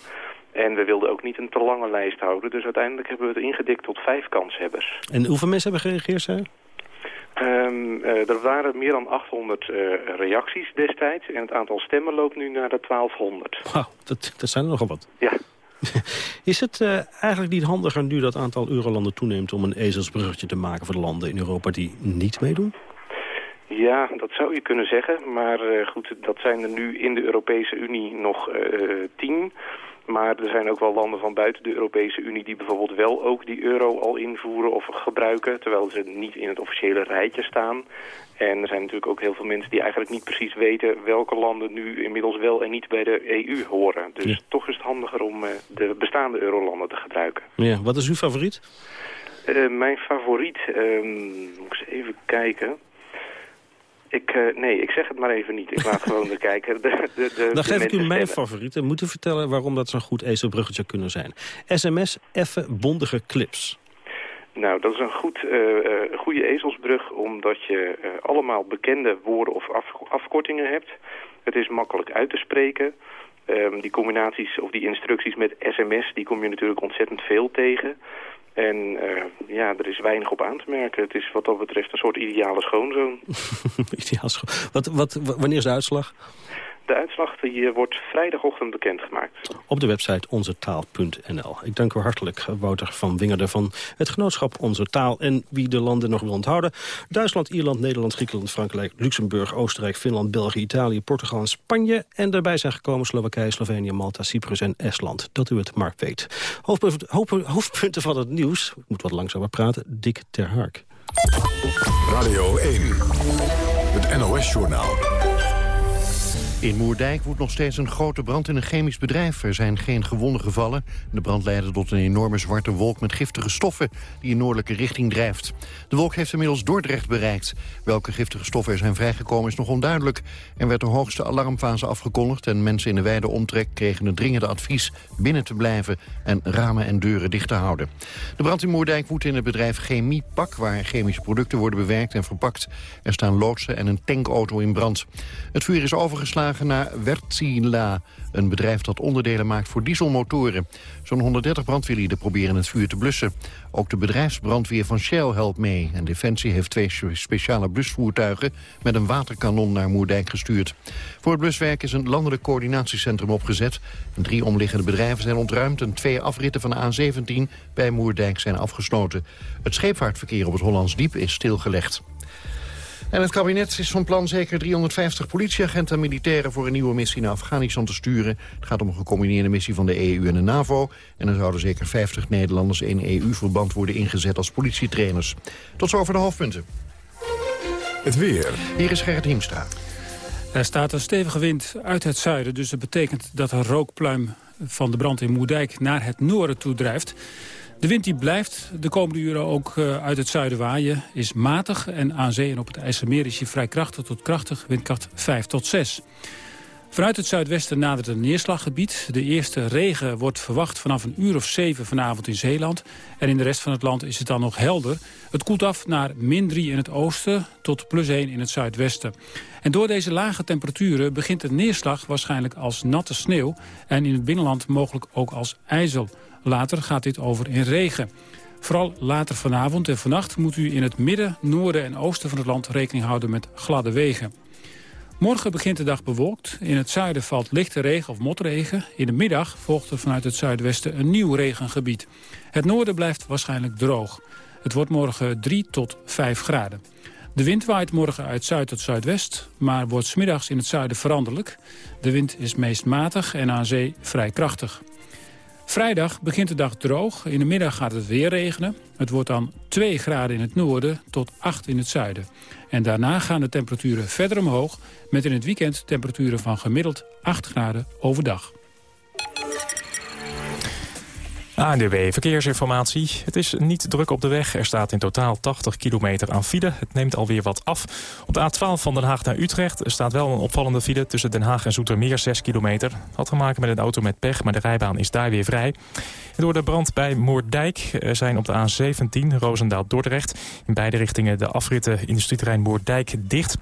En we wilden ook niet een te lange lijst houden. Dus uiteindelijk hebben we het ingedikt tot vijf kanshebbers. En hoeveel mensen hebben gereageerd, zijn? Um, uh, er waren meer dan 800 uh, reacties destijds. En het aantal stemmen loopt nu naar de 1200. Wauw, dat, dat zijn er nogal wat. Ja. Is het uh, eigenlijk niet handiger nu dat aantal eurolanden toeneemt... om een ezelsbruggetje te maken voor de landen in Europa die niet meedoen? Ja, dat zou je kunnen zeggen. Maar uh, goed, dat zijn er nu in de Europese Unie nog uh, tien. Maar er zijn ook wel landen van buiten de Europese Unie... die bijvoorbeeld wel ook die euro al invoeren of gebruiken... terwijl ze niet in het officiële rijtje staan. En er zijn natuurlijk ook heel veel mensen die eigenlijk niet precies weten... welke landen nu inmiddels wel en niet bij de EU horen. Dus ja. toch is het handiger om uh, de bestaande eurolanden te gebruiken. Ja, wat is uw favoriet? Uh, mijn favoriet, um, moet ik eens even kijken... Ik, uh, nee, ik zeg het maar even niet. Ik laat gewoon kijken. De, de, de, Dan geef ik u mijn favoriet en moet u vertellen waarom dat zo'n goed ezelbruggetje kunnen zijn. SMS, effe, bondige clips. Nou, dat is een goed, uh, goede ezelsbrug omdat je uh, allemaal bekende woorden of af, afkortingen hebt. Het is makkelijk uit te spreken. Um, die combinaties of die instructies met sms, die kom je natuurlijk ontzettend veel tegen. En uh, ja, er is weinig op aan te merken. Het is wat dat betreft een soort ideale schoonzoon. Ideaal schoon. Wat, wat, wanneer is de uitslag? De uitslag die wordt vrijdagochtend bekendgemaakt. Op de website onzetaal.nl. Ik dank u hartelijk, Wouter van Wingerde van het genootschap Onze Taal. En wie de landen nog wil onthouden. Duitsland, Ierland, Nederland, Griekenland, Frankrijk, Luxemburg, Oostenrijk, Finland, België, Italië, Portugal en Spanje. En daarbij zijn gekomen Slowakije, Slovenië, Malta, Cyprus en Estland. Dat u het maar weet. Hoofdpunten, hoofdpunten van het nieuws. Ik moet wat langzamer praten. Dick ter Hark. Radio 1. Het NOS-journaal. In Moerdijk woedt nog steeds een grote brand in een chemisch bedrijf. Er zijn geen gewonden gevallen. De brand leidde tot een enorme zwarte wolk met giftige stoffen... die in noordelijke richting drijft. De wolk heeft inmiddels Dordrecht bereikt. Welke giftige stoffen er zijn vrijgekomen is nog onduidelijk. Er werd de hoogste alarmfase afgekondigd... en mensen in de wijde omtrek kregen het dringende advies... binnen te blijven en ramen en deuren dicht te houden. De brand in Moerdijk woedt in het bedrijf Chemiepak... waar chemische producten worden bewerkt en verpakt. Er staan loodsen en een tankauto in brand. Het vuur is overgeslagen naar Wärtsilä, een bedrijf dat onderdelen maakt voor dieselmotoren. Zo'n 130 brandweerlieden proberen het vuur te blussen. Ook de bedrijfsbrandweer van Shell helpt mee. En Defensie heeft twee speciale blusvoertuigen met een waterkanon naar Moerdijk gestuurd. Voor het bluswerk is een landelijk coördinatiecentrum opgezet. Drie omliggende bedrijven zijn ontruimd en twee afritten van de A17 bij Moerdijk zijn afgesloten. Het scheepvaartverkeer op het Hollands Diep is stilgelegd. En het kabinet is van plan zeker 350 politieagenten en militairen... voor een nieuwe missie naar Afghanistan te sturen. Het gaat om een gecombineerde missie van de EU en de NAVO. En er zouden zeker 50 Nederlanders in EU-verband worden ingezet als politietrainers. Tot zover de hoofdpunten. Het weer. Hier is Gerrit Hiemstra. Er staat een stevige wind uit het zuiden, dus dat betekent dat een rookpluim van de brand in Moerdijk naar het noorden toe drijft. De wind die blijft de komende uren ook uh, uit het zuiden waaien. Is matig en aan zee en op het IJsselmeer is hij vrij krachtig tot krachtig. Windkracht 5 tot 6. Vanuit het zuidwesten nadert een neerslaggebied. De eerste regen wordt verwacht vanaf een uur of zeven vanavond in Zeeland. En in de rest van het land is het dan nog helder. Het koelt af naar min 3 in het oosten tot plus 1 in het zuidwesten. En door deze lage temperaturen begint de neerslag waarschijnlijk als natte sneeuw... en in het binnenland mogelijk ook als ijzel. Later gaat dit over in regen. Vooral later vanavond en vannacht moet u in het midden, noorden en oosten van het land rekening houden met gladde wegen. Morgen begint de dag bewolkt. In het zuiden valt lichte regen of motregen. In de middag volgt er vanuit het zuidwesten een nieuw regengebied. Het noorden blijft waarschijnlijk droog. Het wordt morgen 3 tot 5 graden. De wind waait morgen uit zuid tot zuidwest, maar wordt smiddags in het zuiden veranderlijk. De wind is meest matig en aan zee vrij krachtig. Vrijdag begint de dag droog. In de middag gaat het weer regenen. Het wordt dan 2 graden in het noorden tot 8 in het zuiden. En daarna gaan de temperaturen verder omhoog... met in het weekend temperaturen van gemiddeld 8 graden overdag. ANDB Verkeersinformatie. Het is niet druk op de weg. Er staat in totaal 80 kilometer aan file. Het neemt alweer wat af. Op de A12 van Den Haag naar Utrecht staat wel een opvallende file... tussen Den Haag en Zoetermeer 6 kilometer. Had te maken met een auto met pech, maar de rijbaan is daar weer vrij. door de brand bij Moerdijk zijn op de A17 Roosendaal-Dordrecht... in beide richtingen de afritten industrieterrein Moerdijk dicht...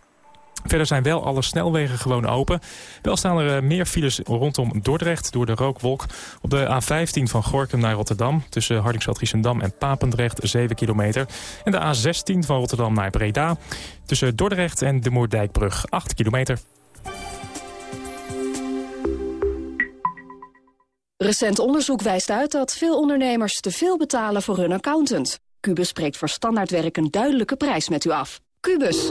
Verder zijn wel alle snelwegen gewoon open. Wel staan er eh, meer files rondom Dordrecht door de rookwolk. Op de A15 van Gorkum naar Rotterdam... tussen Hardingsveld, Giessendam en Papendrecht 7 kilometer. En de A16 van Rotterdam naar Breda... tussen Dordrecht en de Moerdijkbrug 8 kilometer. Recent onderzoek wijst uit dat veel ondernemers te veel betalen voor hun accountant. Cubus spreekt voor standaardwerk een duidelijke prijs met u af. Cubus,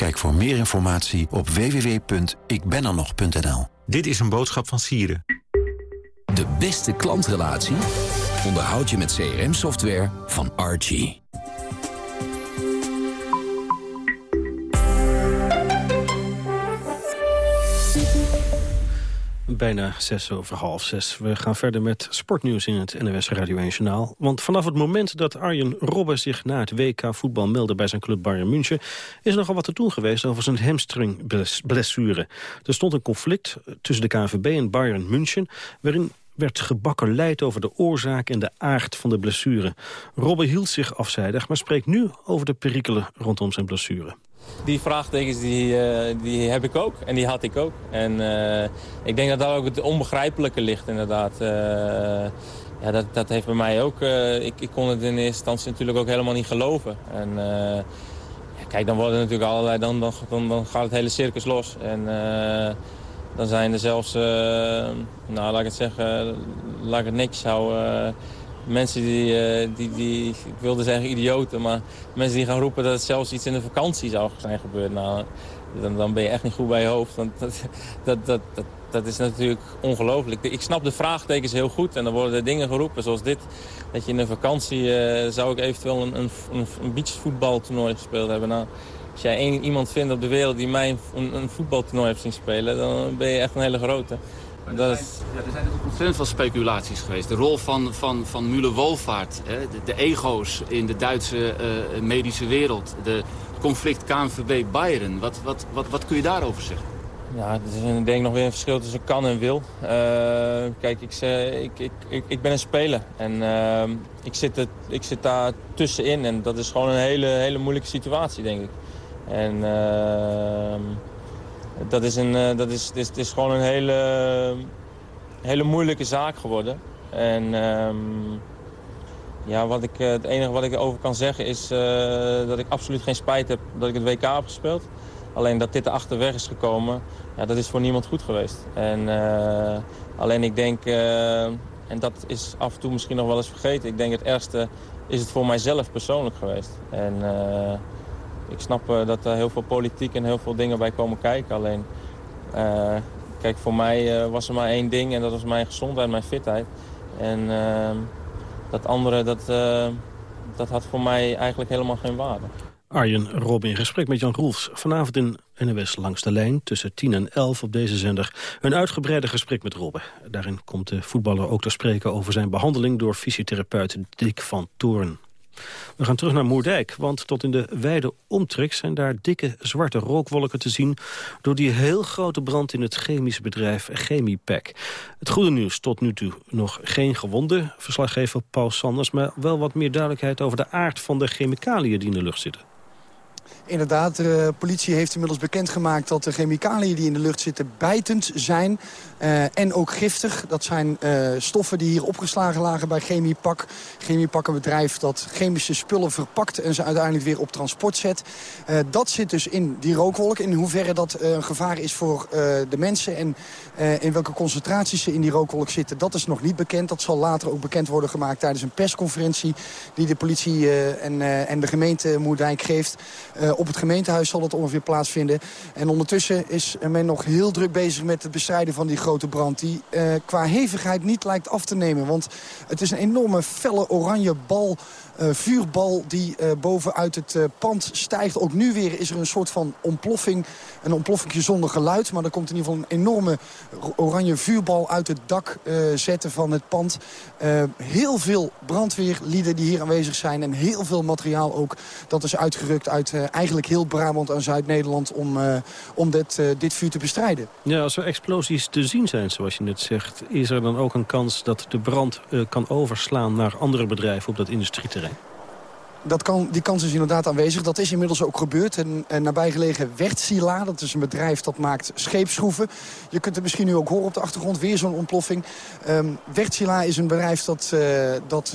Kijk voor meer informatie op www.ikbenernog.nl. Dit is een boodschap van Sieren. De beste klantrelatie onderhoud je met CRM-software van Archie. Bijna zes over half zes. We gaan verder met sportnieuws in het NWS Radio 1 Journaal. Want vanaf het moment dat Arjen Robben zich na het WK voetbal meldde bij zijn club Bayern München... is er nogal wat te doen geweest over zijn hamstringblessure. Er stond een conflict tussen de KNVB en Bayern München... waarin werd gebakkerleid over de oorzaak en de aard van de blessure. Robben hield zich afzijdig, maar spreekt nu over de perikelen rondom zijn blessure. Die vraagtekens die, uh, die heb ik ook en die had ik ook. En uh, ik denk dat daar ook het onbegrijpelijke ligt inderdaad. Uh, ja, dat, dat heeft bij mij ook... ik, ik kon het in eerste instantie natuurlijk ook helemaal niet geloven. En kijk, dan worden natuurlijk allerlei... Dan, dan, dan, dan gaat het hele circus los. En dan zijn er zelfs... nou, laat ik het zeggen... Laat ik het netjes houden mensen die, uh, die, die, ik wilde zeggen idioten, maar mensen die gaan roepen dat het zelfs iets in de vakantie zou zijn gebeurd. Nou, dan, dan ben je echt niet goed bij je hoofd. Want dat, dat, dat, dat, dat is natuurlijk ongelooflijk. Ik snap de vraagtekens heel goed en dan worden er dingen geroepen zoals dit. Dat je in een vakantie uh, zou ik eventueel een, een, een beachvoetbaltoernooi gespeeld hebben. Nou, als jij één, iemand vindt op de wereld die mij een, een voetbaltoernooi heeft zien spelen, dan ben je echt een hele grote. Dat is... ja, er zijn ontzettend veel speculaties geweest. De rol van, van, van Müller-Wolvaart, de, de, ego's in de Duitse uh, medische wereld. De conflict KNVB-Bayern. Wat, wat, wat, wat kun je daarover zeggen? Ja, er is denk ik nog weer een verschil tussen kan en wil. Uh, kijk, ik, ik, ik, ik, ik ben een speler en uh, ik, zit het, ik zit daar tussenin. En dat is gewoon een hele, hele moeilijke situatie, denk ik. En... Uh, dat is, een, uh, dat is, is, is gewoon een hele, hele moeilijke zaak geworden. En um, ja, wat ik, het enige wat ik erover kan zeggen is uh, dat ik absoluut geen spijt heb dat ik het WK heb gespeeld. Alleen dat dit erachter weg is gekomen, ja, dat is voor niemand goed geweest. En alleen ik denk, en dat is af en toe misschien nog wel eens vergeten... ik denk het ergste is het voor mijzelf persoonlijk geweest. En ik snap uh, dat er heel veel politiek en heel veel dingen bij komen kijken. Alleen, uh, kijk, voor mij uh, was er maar één ding en dat was mijn gezondheid, mijn fitheid. En ehm, dat andere, dat, dat had voor mij eigenlijk helemaal geen waarde. Arjen Rob in gesprek met Jan Roels. Vanavond in NWS Langs de Lijn tussen 10 en 11 op deze zender. Een uitgebreide gesprek met Robben. Daarin komt de voetballer ook te spreken over zijn behandeling... door fysiotherapeut Dick van Toorn. We gaan terug naar Moerdijk, want tot in de wijde omtrek... zijn daar dikke zwarte rookwolken te zien... door die heel grote brand in het chemische bedrijf Chemiepack. Het goede nieuws tot nu toe nog geen gewonden, verslaggever Paul Sanders... maar wel wat meer duidelijkheid over de aard van de chemicaliën die in de lucht zitten. Inderdaad, de politie heeft inmiddels bekendgemaakt dat de chemicaliën die in de lucht zitten bijtend zijn. Uh, en ook giftig. Dat zijn uh, stoffen die hier opgeslagen lagen bij Chemiepak. Chemiepak een bedrijf dat chemische spullen verpakt en ze uiteindelijk weer op transport zet. Uh, dat zit dus in die rookwolk. In hoeverre dat een gevaar is voor de mensen en in welke concentraties ze in die rookwolk zitten, dat is nog niet bekend. Dat zal later ook bekend worden gemaakt tijdens een persconferentie die de politie en, en de gemeente Moerdijk geeft. Op het gemeentehuis zal het ongeveer plaatsvinden. En ondertussen is men nog heel druk bezig met het bestrijden van die grote brand... die uh, qua hevigheid niet lijkt af te nemen. Want het is een enorme felle oranje bal vuurbal die uh, bovenuit het uh, pand stijgt. Ook nu weer is er een soort van ontploffing. Een ontploffing zonder geluid. Maar er komt in ieder geval een enorme oranje vuurbal uit het dak zetten van het pand. heel veel brandweerlieden die hier aanwezig zijn. En heel veel materiaal ook. Dat is uitgerukt uit eigenlijk heel Brabant en Zuid-Nederland... om, om dit, dit vuur te bestrijden. Ja, als er explosies te zien zijn, zoals je net zegt... is er dan ook een kans dat de brand kan overslaan naar andere bedrijven op dat industrieterrein? Dat kan, die kans is inderdaad aanwezig. Dat is inmiddels ook gebeurd. Een, een nabijgelegen Wertsila, dat is een bedrijf dat maakt scheepsschroeven. Je kunt het misschien nu ook horen op de achtergrond, weer zo'n ontploffing. Um, Wertsila is een bedrijf dat, uh, dat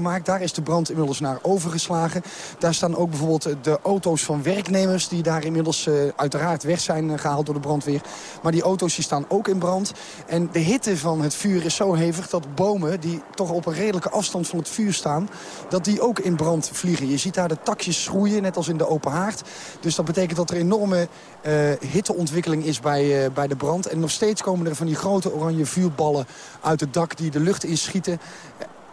maakt. Daar is de brand inmiddels naar overgeslagen. Daar staan ook bijvoorbeeld de auto's van werknemers... die daar inmiddels uh, uiteraard weg zijn uh, gehaald door de brandweer. Maar die auto's die staan ook in brand. En de hitte van het vuur is zo hevig dat bomen... die toch op een redelijke afstand van het vuur staan... dat die ook in brand vliegen. Je ziet daar de takjes schroeien, net als in de open haard. Dus dat betekent dat er enorme uh, hitteontwikkeling is bij, uh, bij de brand. En nog steeds komen er van die grote oranje vuurballen uit het dak die de lucht inschieten.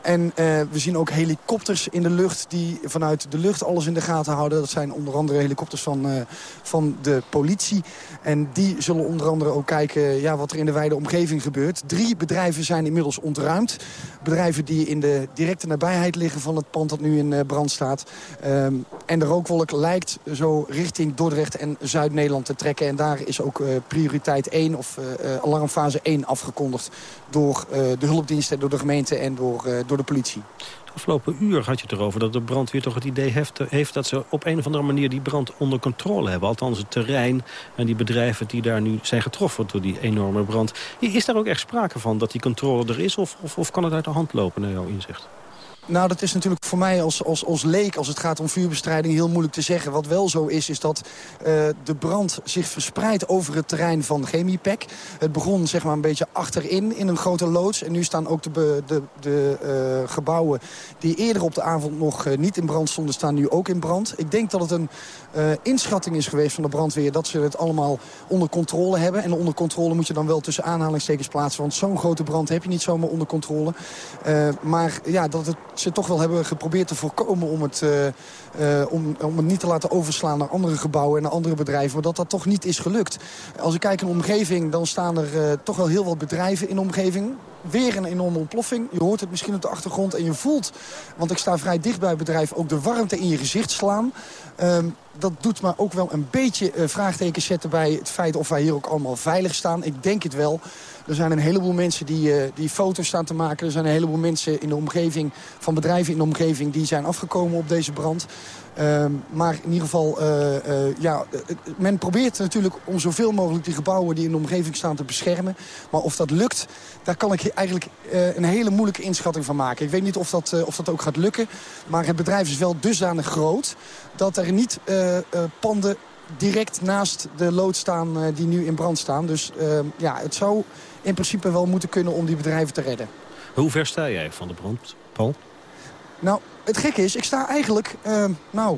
En uh, we zien ook helikopters in de lucht die vanuit de lucht alles in de gaten houden. Dat zijn onder andere helikopters van, uh, van de politie. En die zullen onder andere ook kijken ja, wat er in de wijde omgeving gebeurt. Drie bedrijven zijn inmiddels ontruimd. Bedrijven die in de directe nabijheid liggen van het pand dat nu in uh, brand staat. Um, en de rookwolk lijkt zo richting Dordrecht en Zuid-Nederland te trekken. En daar is ook prioriteit 1 of alarmfase 1 afgekondigd door de hulpdiensten, door de gemeente en door door de politie. De afgelopen uur had je het erover dat de brandweer toch het idee heeft, heeft... dat ze op een of andere manier die brand onder controle hebben. Althans het terrein en die bedrijven die daar nu zijn getroffen door die enorme brand. Is daar ook echt sprake van dat die controle er is of, of, of kan het uit de hand lopen naar jouw inzicht? Nou, dat is natuurlijk voor mij als, als, als leek, als het gaat om vuurbestrijding, heel moeilijk te zeggen. Wat wel zo is, is dat uh, de brand zich verspreidt over het terrein van Chemiepec. Het begon zeg maar een beetje achterin in een grote loods. En nu staan ook de, de, de uh, gebouwen die eerder op de avond nog uh, niet in brand stonden, staan nu ook in brand. Ik denk dat het een inschatting is geweest van de brandweer dat ze het allemaal onder controle hebben. En onder controle moet je dan wel tussen aanhalingstekens plaatsen. Want zo'n grote brand heb je niet zomaar onder controle. maar ja, dat het ze toch wel hebben geprobeerd te voorkomen om het, uh, uh, om, om het niet te laten overslaan naar andere gebouwen en naar andere bedrijven. Maar dat dat toch niet is gelukt. Als ik kijk in de omgeving, dan staan er uh, toch wel heel wat bedrijven in de omgeving. Weer een enorme ontploffing. Je hoort het misschien op de achtergrond en je voelt, want ik sta vrij dicht bij het bedrijf, ook de warmte in je gezicht slaan. Um, dat doet me ook wel een beetje uh, vraagtekens zetten bij het feit of wij hier ook allemaal veilig staan. Ik denk het wel. Er zijn een heleboel mensen die, uh, die foto's staan te maken. Er zijn een heleboel mensen in de omgeving, van bedrijven in de omgeving... die zijn afgekomen op deze brand. Uh, maar in ieder geval, uh, uh, ja, men probeert natuurlijk om zoveel mogelijk die gebouwen die in de omgeving staan te beschermen. Maar of dat lukt, daar kan ik eigenlijk een hele moeilijke inschatting van maken. Ik weet niet of dat, of dat ook gaat lukken. Maar het bedrijf is wel dusdanig groot dat er niet panden direct naast de lood staan die nu in brand staan. Dus ja, het zou in principe wel moeten kunnen om die bedrijven te redden. Hoe ver sta jij van de brand, Paul? Nou, het gekke is, ik sta eigenlijk, uh, nou,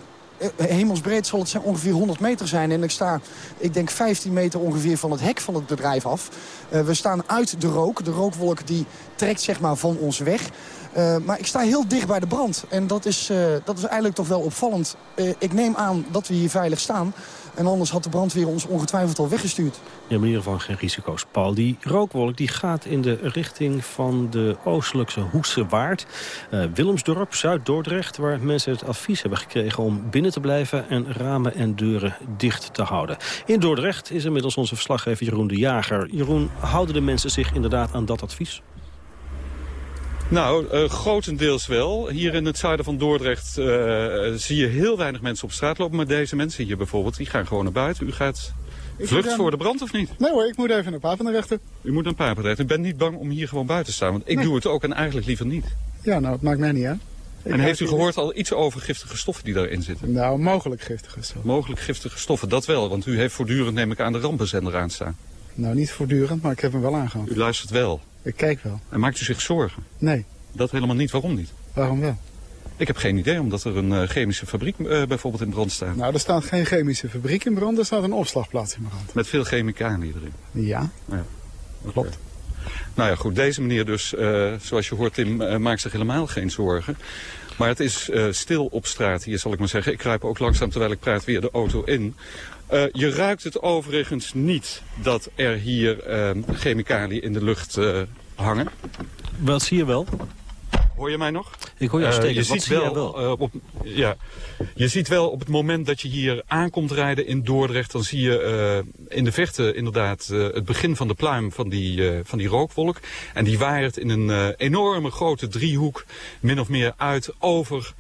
hemelsbreed zal het zijn ongeveer 100 meter zijn. En ik sta, ik denk 15 meter ongeveer van het hek van het bedrijf af. Uh, we staan uit de rook. De rookwolk die trekt zeg maar van ons weg. Uh, maar ik sta heel dicht bij de brand. En dat is, uh, dat is eigenlijk toch wel opvallend. ik neem aan dat we hier veilig staan. En anders had de brandweer ons ongetwijfeld al weggestuurd. Ja, in ieder geval geen risico's, Paul. Die rookwolk die gaat in de richting van de oostelijkse Hoekse Waard. Uh, Willemsdorp, Zuid-Dordrecht, waar mensen het advies hebben gekregen... om binnen te blijven en ramen en deuren dicht te houden. In Dordrecht is inmiddels onze verslaggever Jeroen de Jager. Jeroen, houden de mensen zich inderdaad aan dat advies? Nou, uh, grotendeels wel. Hier in het zuiden van Dordrecht uh, zie je heel weinig mensen op straat lopen. Maar deze mensen hier bijvoorbeeld, die gaan gewoon naar buiten. U gaat vlucht voor de brand of niet? Nee hoor, ik moet even naar Papendrechten. U moet naar Papendrechten. Ik ben niet bang om hier gewoon buiten te staan. Want ik doe het ook en eigenlijk liever niet. Ja, nou, het maakt mij niet uit. En heeft u gehoord al iets over giftige stoffen die daarin zitten? Nou, mogelijk giftige stoffen. Mogelijk giftige stoffen, dat wel. Want u heeft voortdurend, neem ik aan, de rampenzender aanstaan. Nou, niet voortdurend, maar ik heb hem wel aangehaald. U luistert wel? Ik kijk wel. En maakt u zich zorgen? Nee. Dat helemaal niet. Waarom niet? Waarom wel? Ik heb geen idee, omdat er een uh, chemische fabriek uh, bijvoorbeeld in brand staat. Nou, er staat geen chemische fabriek in brand, er staat een opslagplaats in brand. Met veel chemicaliën erin? Ja, ja. klopt. Nou ja, goed. Deze meneer dus, uh, zoals je hoort, Tim, maakt zich helemaal geen zorgen. Maar het is stil op straat hier, zal ik maar zeggen. Ik kruip ook langzaam, terwijl ik praat, weer de auto in. Uh, je ruikt het overigens niet dat er hier uh, chemicaliën in de lucht uh, hangen. Wat zie je wel? Hoor je mij nog? Ik hoor je steken. je Wat ziet zie wel, wel? op, ja, je ziet wel op het moment dat je hier aankomt rijden in Dordrecht... dan zie je in de verte inderdaad het begin van de pluim van die, van die rookwolk. En die waait in een enorme grote driehoek min of meer uit over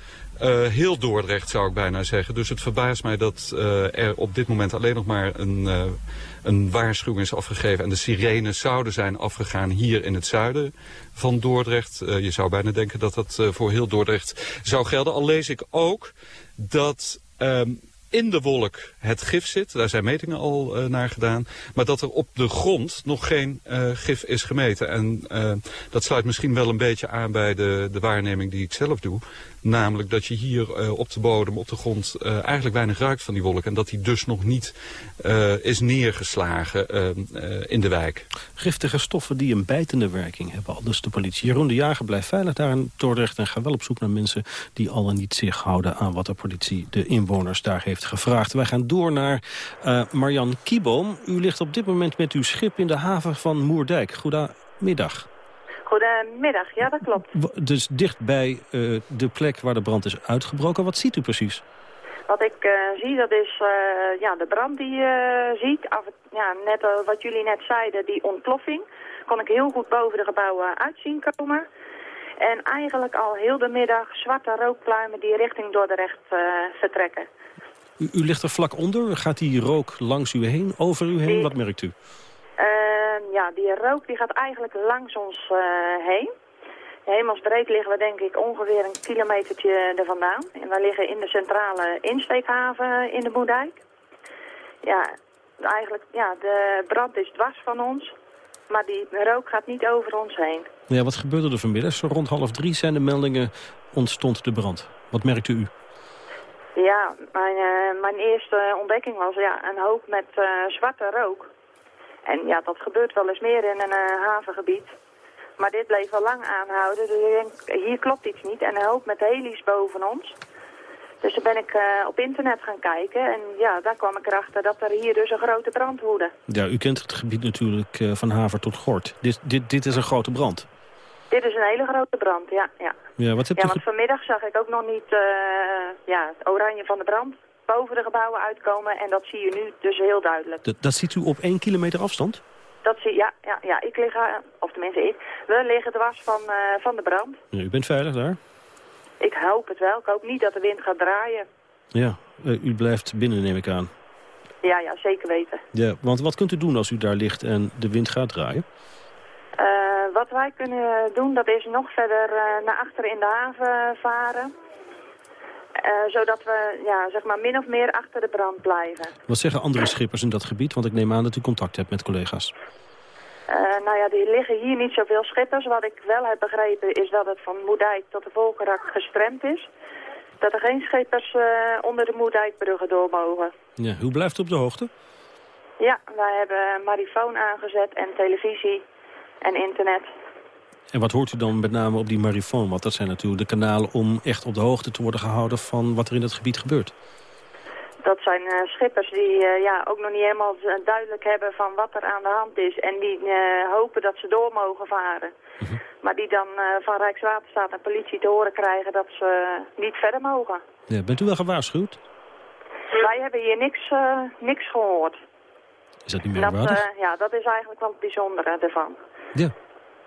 uh, heel Dordrecht zou ik bijna zeggen. Dus het verbaast mij dat uh, er op dit moment alleen nog maar een, uh, een waarschuwing is afgegeven. En de sirenes zouden zijn afgegaan hier in het zuiden van Dordrecht. je zou bijna denken dat dat voor heel Dordrecht zou gelden. Al lees ik ook dat in de wolk het gif zit. Daar zijn metingen al uh, naar gedaan. Maar dat er op de grond nog geen uh, gif is gemeten. En uh, dat sluit misschien wel een beetje aan bij de, de waarneming die ik zelf doe. Namelijk dat je hier op de bodem, op de grond, eigenlijk weinig ruikt van die wolk. En dat die dus nog niet is neergeslagen in de wijk. Giftige stoffen die een bijtende werking hebben, al dus de politie. Jeroen de Jager blijft veilig daar in Dordrecht en gaat wel op zoek naar mensen die al en niet zich houden aan wat de politie de inwoners daar heeft gevraagd. Wij gaan door naar uh, Marjan Kieboom. U ligt op dit moment met uw schip in de haven van Moerdijk. Goedemiddag. Goedemiddag, ja dat klopt. Dus dicht bij uh, de plek waar de brand is uitgebroken. Wat ziet u precies? Wat ik uh, zie, dat is uh, ja, de brand die je ziet. Af, ja, net wat jullie net zeiden, die ontploffing. Kon ik heel goed boven de gebouwen uitzien komen. En eigenlijk al heel de middag zwarte rookpluimen die richting Dordrecht vertrekken. U, u, ligt er vlak onder. Gaat die rook langs u heen, over u heen? Wat merkt u? Uh, ja, die rook die gaat eigenlijk langs ons uh, heen. Hemelsbreed liggen we denk ik ongeveer een kilometertje er vandaan. En wij liggen in de centrale insteekhaven in de Moerdijk. Ja, eigenlijk, ja, de brand is dwars van ons. Maar die rook gaat niet over ons heen. Ja, wat gebeurde er vanmiddag? Zo rond half drie zijn de meldingen ontstond de brand. Wat merkte u? Ja, mijn, uh, mijn eerste ontdekking was ja, een hoop met uh, zwarte rook. En ja, dat gebeurt wel eens meer in een uh, havengebied. Maar dit bleef al lang aanhouden, dus ik denk, hier klopt iets niet. En een hoop met heli's boven ons. Dus toen ben ik op internet gaan kijken en ja, daar kwam ik erachter dat er hier dus een grote brand woedde. Ja, u kent het gebied natuurlijk van Haver tot Gort. Dit, dit, dit is een grote brand. Dit is een hele grote brand, ja. Ja, ja, wat heb ja je want vanmiddag zag ik ook nog niet uh, ja, het oranje van de brand boven de gebouwen uitkomen. En dat zie je nu dus heel duidelijk. Dat, dat ziet u op één kilometer afstand? Dat zie ja, ja, ja. Ik lig, uh, of tenminste ik, we liggen dwars van, uh, van de brand. Ja, u bent veilig daar? Ik hoop het wel. Ik hoop niet dat de wind gaat draaien. Ja, u blijft binnen neem ik aan. Ja, ja, zeker weten. Ja, want wat kunt u doen als u daar ligt en de wind gaat draaien? Uh, wat wij kunnen doen, dat is nog verder uh, naar achter in de haven varen. Uh, zodat we ja, zeg maar min of meer achter de brand blijven. Wat zeggen andere schippers in dat gebied? Want ik neem aan dat u contact hebt met collega's. nou ja, er liggen hier niet zoveel schippers. Wat ik wel heb begrepen is dat het van Moerdijk tot de Volkerak gestremd is. Dat er geen schippers onder de Moerdijkbruggen door mogen. Ja, hoe blijft u op de hoogte? Ja, wij hebben marifoon aangezet en televisie en internet. En wat hoort u dan met name op die marifoon? Want dat zijn natuurlijk de kanalen om echt op de hoogte te worden gehouden van wat er in het gebied gebeurt. Dat zijn uh, schippers die uh, ja, ook nog niet helemaal duidelijk hebben van wat er aan de hand is. En die uh, hopen dat ze door mogen varen. -huh. Maar die dan van Rijkswaterstaat en politie te horen krijgen dat ze niet verder mogen. Ja, bent u wel gewaarschuwd? Wij hebben hier niks, niks gehoord. Is dat niet meer dat, ja, dat is eigenlijk wel het bijzondere ervan. Ja.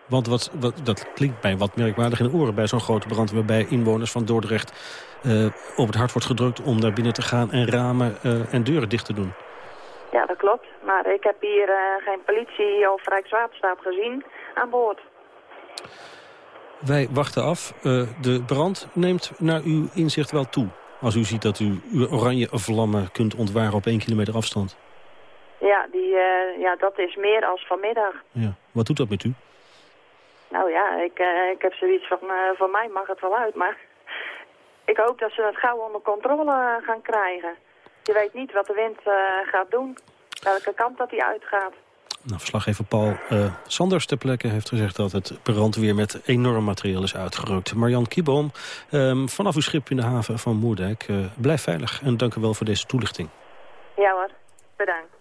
Want wat, wat, dat klinkt mij wat merkwaardig in de oren bij zo'n grote brand... waarbij inwoners van Dordrecht uh, op het hart wordt gedrukt om naar binnen te gaan... en ramen uh, en deuren dicht te doen. Ja, dat klopt. Maar ik heb hier uh, geen politie of Rijkswaterstaat gezien aan boord. Wij wachten af. de brand neemt naar uw inzicht wel toe. Als u ziet dat u uw oranje vlammen kunt ontwaren op één kilometer afstand. Ja, die, ja dat is meer als vanmiddag. Ja. Wat doet dat met u? Nou ja, ik, ik heb zoiets van, van mij mag het wel uit, maar ik hoop dat ze het gauw onder controle gaan krijgen. Je weet niet wat de wind gaat doen, welke kant dat hij uitgaat. Nou, verslaggever Paul Sanders ter plekke heeft gezegd dat het brandweer met enorm materieel is uitgerukt. Marjan Kieboom, um, vanaf uw schip in de haven van Moerdijk, blijf veilig en dank u wel voor deze toelichting. Ja hoor, bedankt.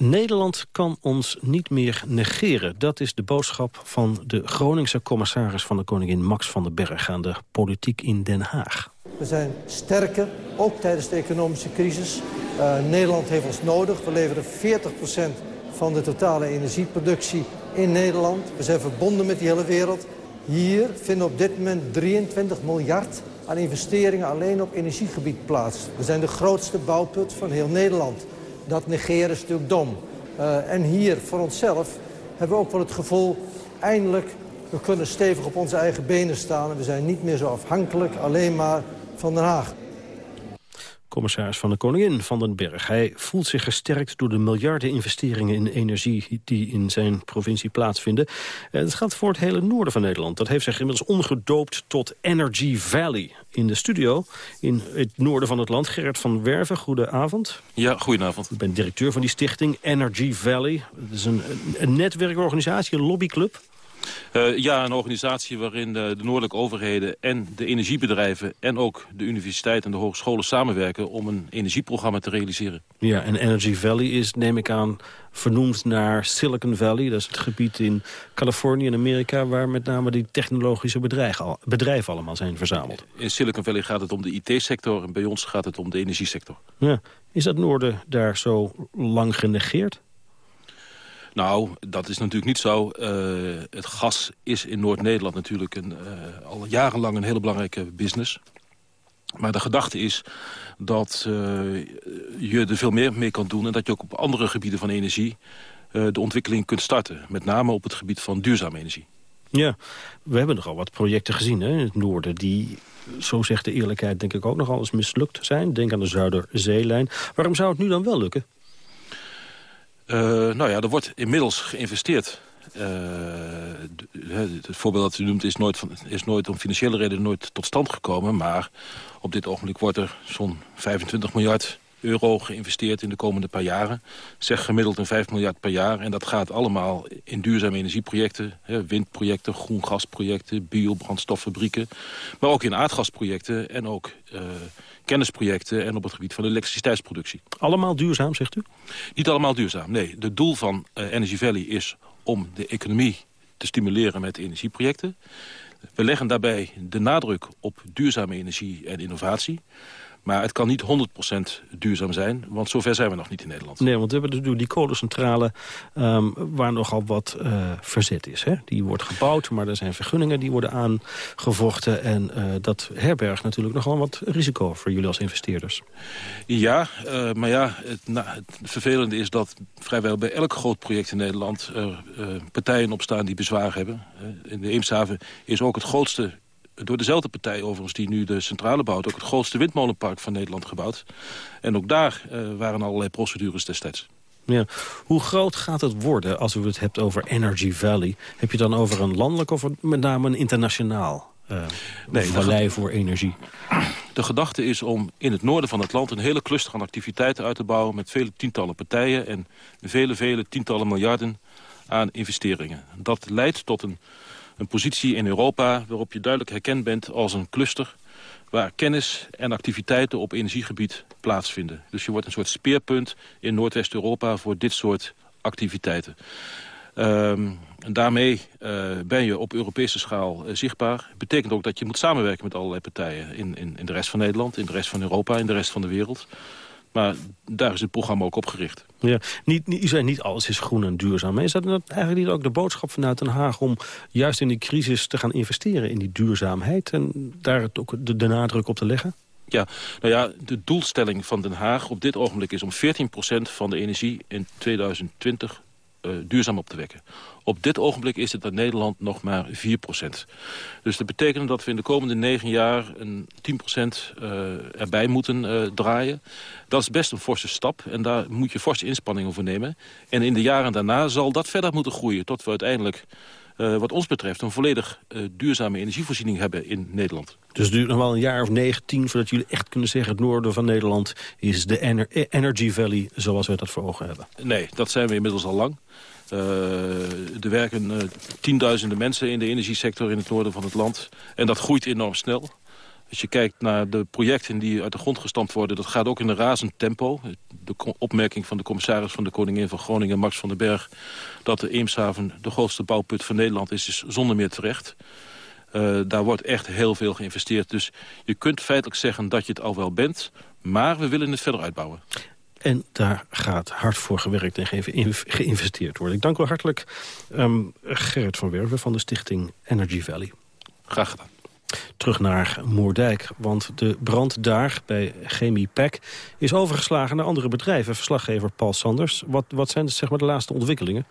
Nederland kan ons niet meer negeren. Dat is de boodschap van de Groningse commissaris van de koningin Max van den Berg aan de politiek in Den Haag. We zijn sterker, ook tijdens de economische crisis. Uh, Nederland heeft ons nodig. We leveren 40% van de totale energieproductie in Nederland. We zijn verbonden met die hele wereld. Hier vinden op dit moment 23 miljard aan investeringen alleen op energiegebied plaats. We zijn de grootste bouwput van heel Nederland dat negeren is natuurlijk dom. Uh, en hier voor onszelf hebben we ook wel het gevoel... eindelijk, we kunnen stevig op onze eigen benen staan... en we zijn niet meer zo afhankelijk alleen maar van Den Haag commissaris van de Koningin van den Berg. Hij voelt zich gesterkt door de miljarden investeringen in energie die in zijn provincie plaatsvinden. En het gaat voor het hele noorden van Nederland. Dat heeft zich inmiddels omgedoopt tot Energy Valley. In de studio in het noorden van het land, Gerrit van Werven, goedenavond. Ja, goedenavond. Ik ben directeur van die stichting Energy Valley. Het is een, een netwerkorganisatie, een lobbyclub. Uh, ja, een organisatie waarin de, de, noordelijke overheden en de energiebedrijven... en ook de universiteit en de hogescholen samenwerken om een energieprogramma te realiseren. Ja, en Energy Valley is, neem ik aan, vernoemd naar Silicon Valley. Dat is het gebied in Californië en Amerika... waar met name die technologische bedrijven, bedrijven allemaal zijn verzameld. In Silicon Valley gaat het om de IT-sector en bij ons gaat het om de energiesector. Ja. Is dat noorden daar zo lang genegeerd? Nou, dat is natuurlijk niet zo. Uh, het gas is in Noord-Nederland natuurlijk een, uh, al jarenlang een hele belangrijke business. Maar de gedachte is dat uh, je er veel meer mee kan doen... en dat je ook op andere gebieden van energie de ontwikkeling kunt starten. Met name op het gebied van duurzame energie. Ja, we hebben nogal wat projecten gezien hè, in het noorden... die, zo zegt de eerlijkheid, denk ik ook nogal eens mislukt zijn. Denk aan de Zuiderzeelijn. Waarom zou het nu dan wel lukken? Uh, nou ja, er wordt inmiddels geïnvesteerd. Uh, het voorbeeld dat u noemt is nooit, is nooit om financiële redenen nooit tot stand gekomen. Maar op dit ogenblik wordt er zo'n 25 miljard euro geïnvesteerd in de komende paar jaren. Zeg gemiddeld een 5 miljard per jaar. En dat gaat allemaal in duurzame energieprojecten. Hè, windprojecten, groen gasprojecten, biobrandstoffabrieken. Maar ook in aardgasprojecten en ook... Uh, kennisprojecten en op het gebied van de elektriciteitsproductie. Allemaal duurzaam, zegt u? Niet allemaal duurzaam, nee. Het doel van uh, Energy Valley is om de economie te stimuleren met energieprojecten. We leggen daarbij de nadruk op duurzame energie en innovatie. Maar het kan niet 100% duurzaam zijn, want zover zijn we nog niet in Nederland. Nee, want we hebben dus die kolencentrale um, waar nogal wat uh, verzet is. Hè? Die wordt gebouwd, maar er zijn vergunningen die worden aangevochten. En uh, dat herbergt natuurlijk nogal wat risico voor jullie als investeerders. Ja, uh, maar ja, het, nou, het, vervelende is dat vrijwel bij elk groot project in Nederland... er partijen opstaan die bezwaar hebben. in de Eemshaven is ook het grootste door dezelfde partij overigens die nu de centrale bouwt... ook het grootste windmolenpark van Nederland gebouwd. En ook daar uh, waren allerlei procedures destijds. Ja. Hoe groot gaat het worden als u het hebt over Energy Valley? Heb je dan over een landelijk of met name een internationaal uh, nee, vallei voor energie? De gedachte is om in het noorden van het land een hele cluster aan activiteiten uit te bouwen... met vele tientallen partijen en vele, vele tientallen miljarden aan investeringen. Dat leidt tot een een positie in Europa waarop je duidelijk herkend bent als een cluster waar kennis en activiteiten op energiegebied plaatsvinden. Dus je wordt een soort speerpunt in Noordwest-Europa voor dit soort activiteiten. Um, en daarmee uh, ben je op Europese schaal uh, zichtbaar. betekent ook dat je moet samenwerken met allerlei partijen in, in, in de rest van Nederland, in de rest van Europa, in de rest van de wereld. Maar daar is het programma ook op gericht. Ja, niet, niet, u zei niet alles is groen en duurzaam. Maar is dat eigenlijk niet ook de boodschap vanuit Den Haag... om juist in die crisis te gaan investeren in die duurzaamheid... en daar het ook de, de nadruk op te leggen? Ja, nou ja, de doelstelling van Den Haag op dit ogenblik is om 14% van de energie in 2020 uh, duurzaam op te wekken. Op dit ogenblik is het in Nederland nog maar 4% Dus dat betekent dat we in de komende negen jaar een 10% uh, erbij moeten uh, draaien. Dat is best een forse stap en daar moet je forse inspanningen voor nemen. En in de jaren daarna zal dat verder moeten groeien... tot we uiteindelijk, wat ons betreft, een volledig uh, duurzame energievoorziening hebben in Nederland. Dus het duurt nog wel een jaar of negen, tien... voordat jullie echt kunnen zeggen... het noorden van Nederland is de ener Energy Valley... zoals we dat voor ogen hebben. Nee, dat zijn we inmiddels al lang. Uh, er werken uh, tienduizenden mensen in de energiesector in het noorden van het land. En dat groeit enorm snel. Als je kijkt naar de projecten die uit de grond gestampt worden... dat gaat ook in een razend tempo. De opmerking van de commissaris van de Koningin van Groningen, Max van den Berg... dat de Eemshaven de grootste bouwput van Nederland is, is zonder meer terecht. Uh, daar wordt echt heel veel geïnvesteerd. Dus je kunt feitelijk zeggen dat je het al wel bent... maar we willen het verder uitbouwen. En daar gaat hard voor gewerkt en geïnvesteerd worden. Ik dank u hartelijk um, Gerrit van Werven van de stichting Energy Valley. Graag gedaan. Terug naar Moerdijk, want de brand daar bij Chemie Pack is overgeslagen naar andere bedrijven. Verslaggever Paul Sanders, wat, wat zijn zeg maar, de laatste ontwikkelingen?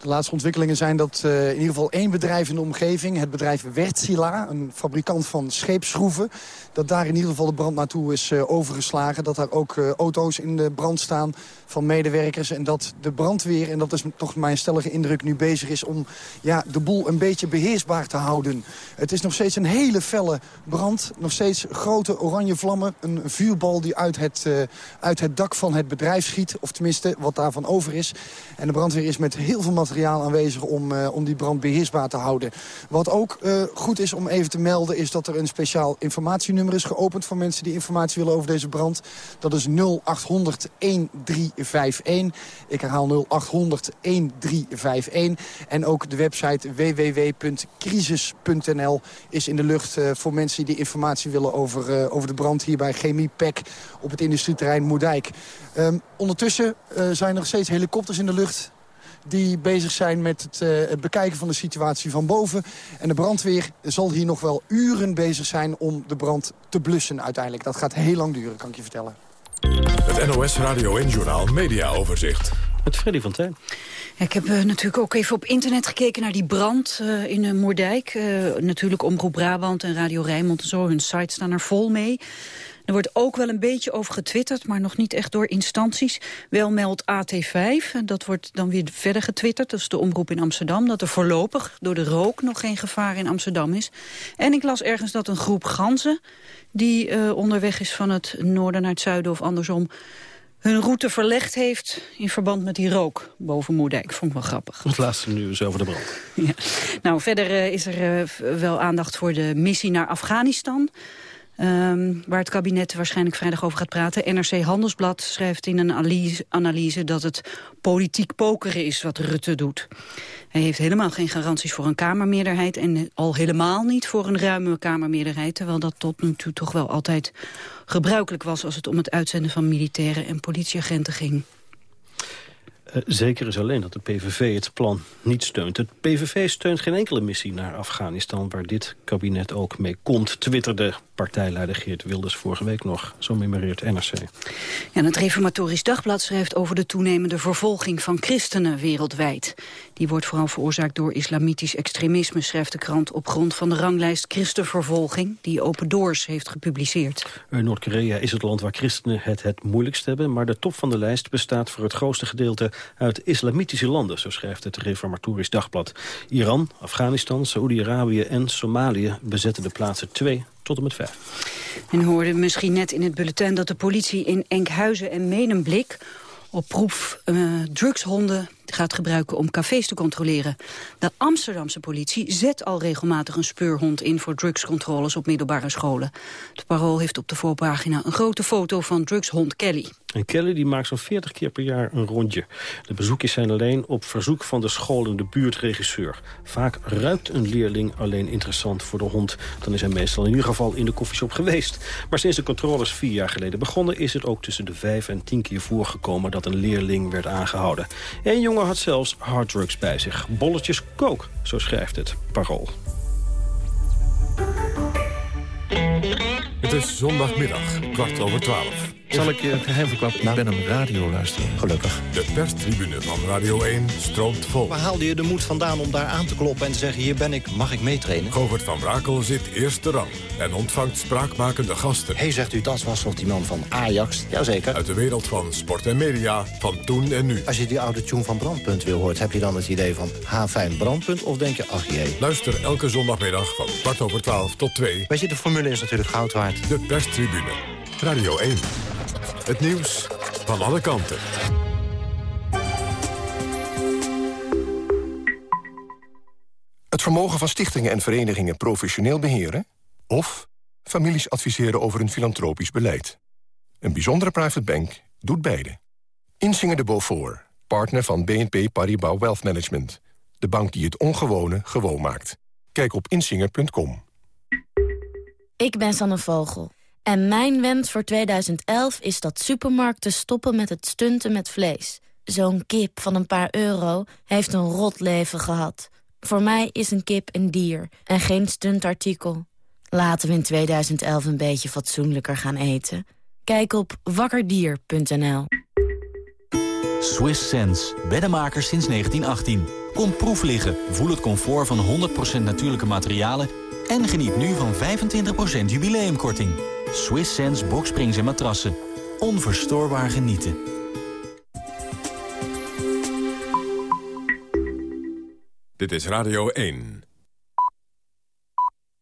De laatste ontwikkelingen zijn dat uh, in ieder geval één bedrijf in de omgeving... het bedrijf Wertzila, een fabrikant van scheepsschroeven... dat daar in ieder geval de brand naartoe is uh, overgeslagen. Dat daar ook uh, auto's in de brand staan van medewerkers. En dat de brandweer, en dat is toch mijn stellige indruk... nu bezig is om ja, de boel een beetje beheersbaar te houden. Het is nog steeds een hele felle brand. Nog steeds grote oranje vlammen. Een vuurbal die uit het, uit het dak van het bedrijf schiet. Of tenminste, wat daarvan over is. En de brandweer is met heel veel materiaal aanwezig om, uh, om die brand beheersbaar te houden. Wat ook uh, goed is om even te melden is dat er een speciaal informatienummer is geopend... voor mensen die informatie willen over deze brand. Dat is 0800 1351. Ik herhaal 0800 1351. En ook de website www.crisis.nl is in de lucht uh, voor mensen die informatie willen over, over de brand hier bij Chemiepec op het industrieterrein Moerdijk. Um, ondertussen zijn er steeds helikopters in de lucht die bezig zijn met het, uh, het, bekijken van de situatie van boven. En de brandweer zal hier nog wel uren bezig zijn om de brand te blussen uiteindelijk. Dat gaat heel lang duren, kan ik je vertellen. Het NOS Radio en Journaal Media Overzicht. Met Freddy van Tijn. Ja, ik heb uh, natuurlijk ook even op internet gekeken naar die brand uh, in uh, Moerdijk. natuurlijk Omroep Brabant en Radio Rijnmond en zo. Hun sites staan er vol mee. Er wordt ook wel een beetje over getwitterd, maar nog niet echt door instanties. Wel meldt AT5, dat wordt dan weer verder getwitterd, dat is de omroep in Amsterdam, dat er voorlopig door de rook nog geen gevaar in Amsterdam is. En ik las ergens dat een groep ganzen, die uh, onderweg is van het noorden naar het zuiden of andersom, hun route verlegd heeft in verband met die rook boven Moerdijk. Vond ik wel grappig. Het laatste nieuws over de brand. Ja. Nou, verder uh, is er uh, wel aandacht voor de missie naar Afghanistan. Um, waar het kabinet waarschijnlijk vrijdag over gaat praten. NRC Handelsblad schrijft in een analyse, dat het politiek pokeren is wat Rutte doet. Hij heeft helemaal geen garanties voor een Kamermeerderheid... en al helemaal niet voor een ruime Kamermeerderheid... terwijl dat tot nu toe toch wel altijd gebruikelijk was... als het om het uitzenden van militairen en politieagenten ging. Uh, zeker is alleen dat de PVV het plan niet steunt. Het PVV steunt geen enkele missie naar Afghanistan... waar dit kabinet ook mee komt, twitterde partijleider Geert Wilders vorige week nog. Zo memoreert NRC. Ja, het Reformatorisch Dagblad schrijft over de toenemende vervolging van christenen wereldwijd. Die wordt vooral veroorzaakt door islamitisch extremisme, schrijft de krant op grond van de ranglijst Christenvervolging, die Open Doors heeft gepubliceerd. Noord-Korea is het land waar christenen het het moeilijkst hebben, maar de top van de lijst bestaat voor het grootste gedeelte uit islamitische landen, zo schrijft het Reformatorisch Dagblad. Iran, Afghanistan, Saoedi-Arabië en Somalië bezetten de plaatsen 2 tot en met 5. En hoorde misschien net in het bulletin dat de politie in Enkhuizen en Menenblik op proef uh, drugshonden gaat gebruiken om cafés te controleren. De Amsterdamse politie zet al regelmatig een speurhond in voor drugscontroles op middelbare scholen. Het Parool heeft op de voorpagina een grote foto van drugshond Kelly. En Kelly die maakt zo'n 40 keer per jaar een rondje. De bezoekjes zijn alleen op verzoek van de scholende buurtregisseur. Vaak ruikt een leerling alleen interessant voor de hond. Dan is hij meestal in ieder geval in de koffieshop geweest. Maar sinds de controles vier jaar geleden begonnen... is het ook tussen de vijf en tien keer voorgekomen dat een leerling werd aangehouden. Een jongen had zelfs harddrugs bij zich. Bolletjes kook, zo schrijft het Parool. Het is zondagmiddag, kwart over twaalf. Zal ik je een geheim verklappen? Ik ben een radioluisteraar. Gelukkig. De perstribune van Radio 1 stroomt vol. Waar haalde je de moed vandaan om daar aan te kloppen en te zeggen... hier ben ik, mag ik meetrainen? Govert van Brakel zit eerste rang en ontvangt spraakmakende gasten. Hé, hey, zegt u, dat was toch die man van Ajax? Jazeker. Uit de wereld van sport en media, van toen en nu. Als je die oude tune van Brandpunt weer hoort... heb je dan het idee van ha, fijn Brandpunt of denk je, ach jee? Luister elke zondagmiddag van kwart over twaalf tot twee. Weet je, de formule is natuurlijk goud waard. De perstribune. Radio 1. Het nieuws van alle kanten. Het vermogen van stichtingen en verenigingen professioneel beheren... of families adviseren over een filantropisch beleid. Een bijzondere private bank doet beide. Insinger de Beaufort, partner van BNP Paribas Wealth Management. De bank die het ongewone gewoon maakt. Kijk op insinger.com. Ik ben Sanne Vogel. En mijn wens voor 2011 is dat supermarkten stoppen met het stunten met vlees. Zo'n kip van een paar euro heeft een rot leven gehad. Voor mij is een kip een dier en geen stuntartikel. Laten we in 2011 een beetje fatsoenlijker gaan eten. Kijk op wakkerdier.nl. Swiss Sense, beddenmakers sinds 1918. Kom proef liggen, voel het comfort van 100% natuurlijke materialen... en geniet nu van 25% jubileumkorting. Swiss Sense boksprings en matrassen. Onverstoorbaar genieten. Dit is Radio 1.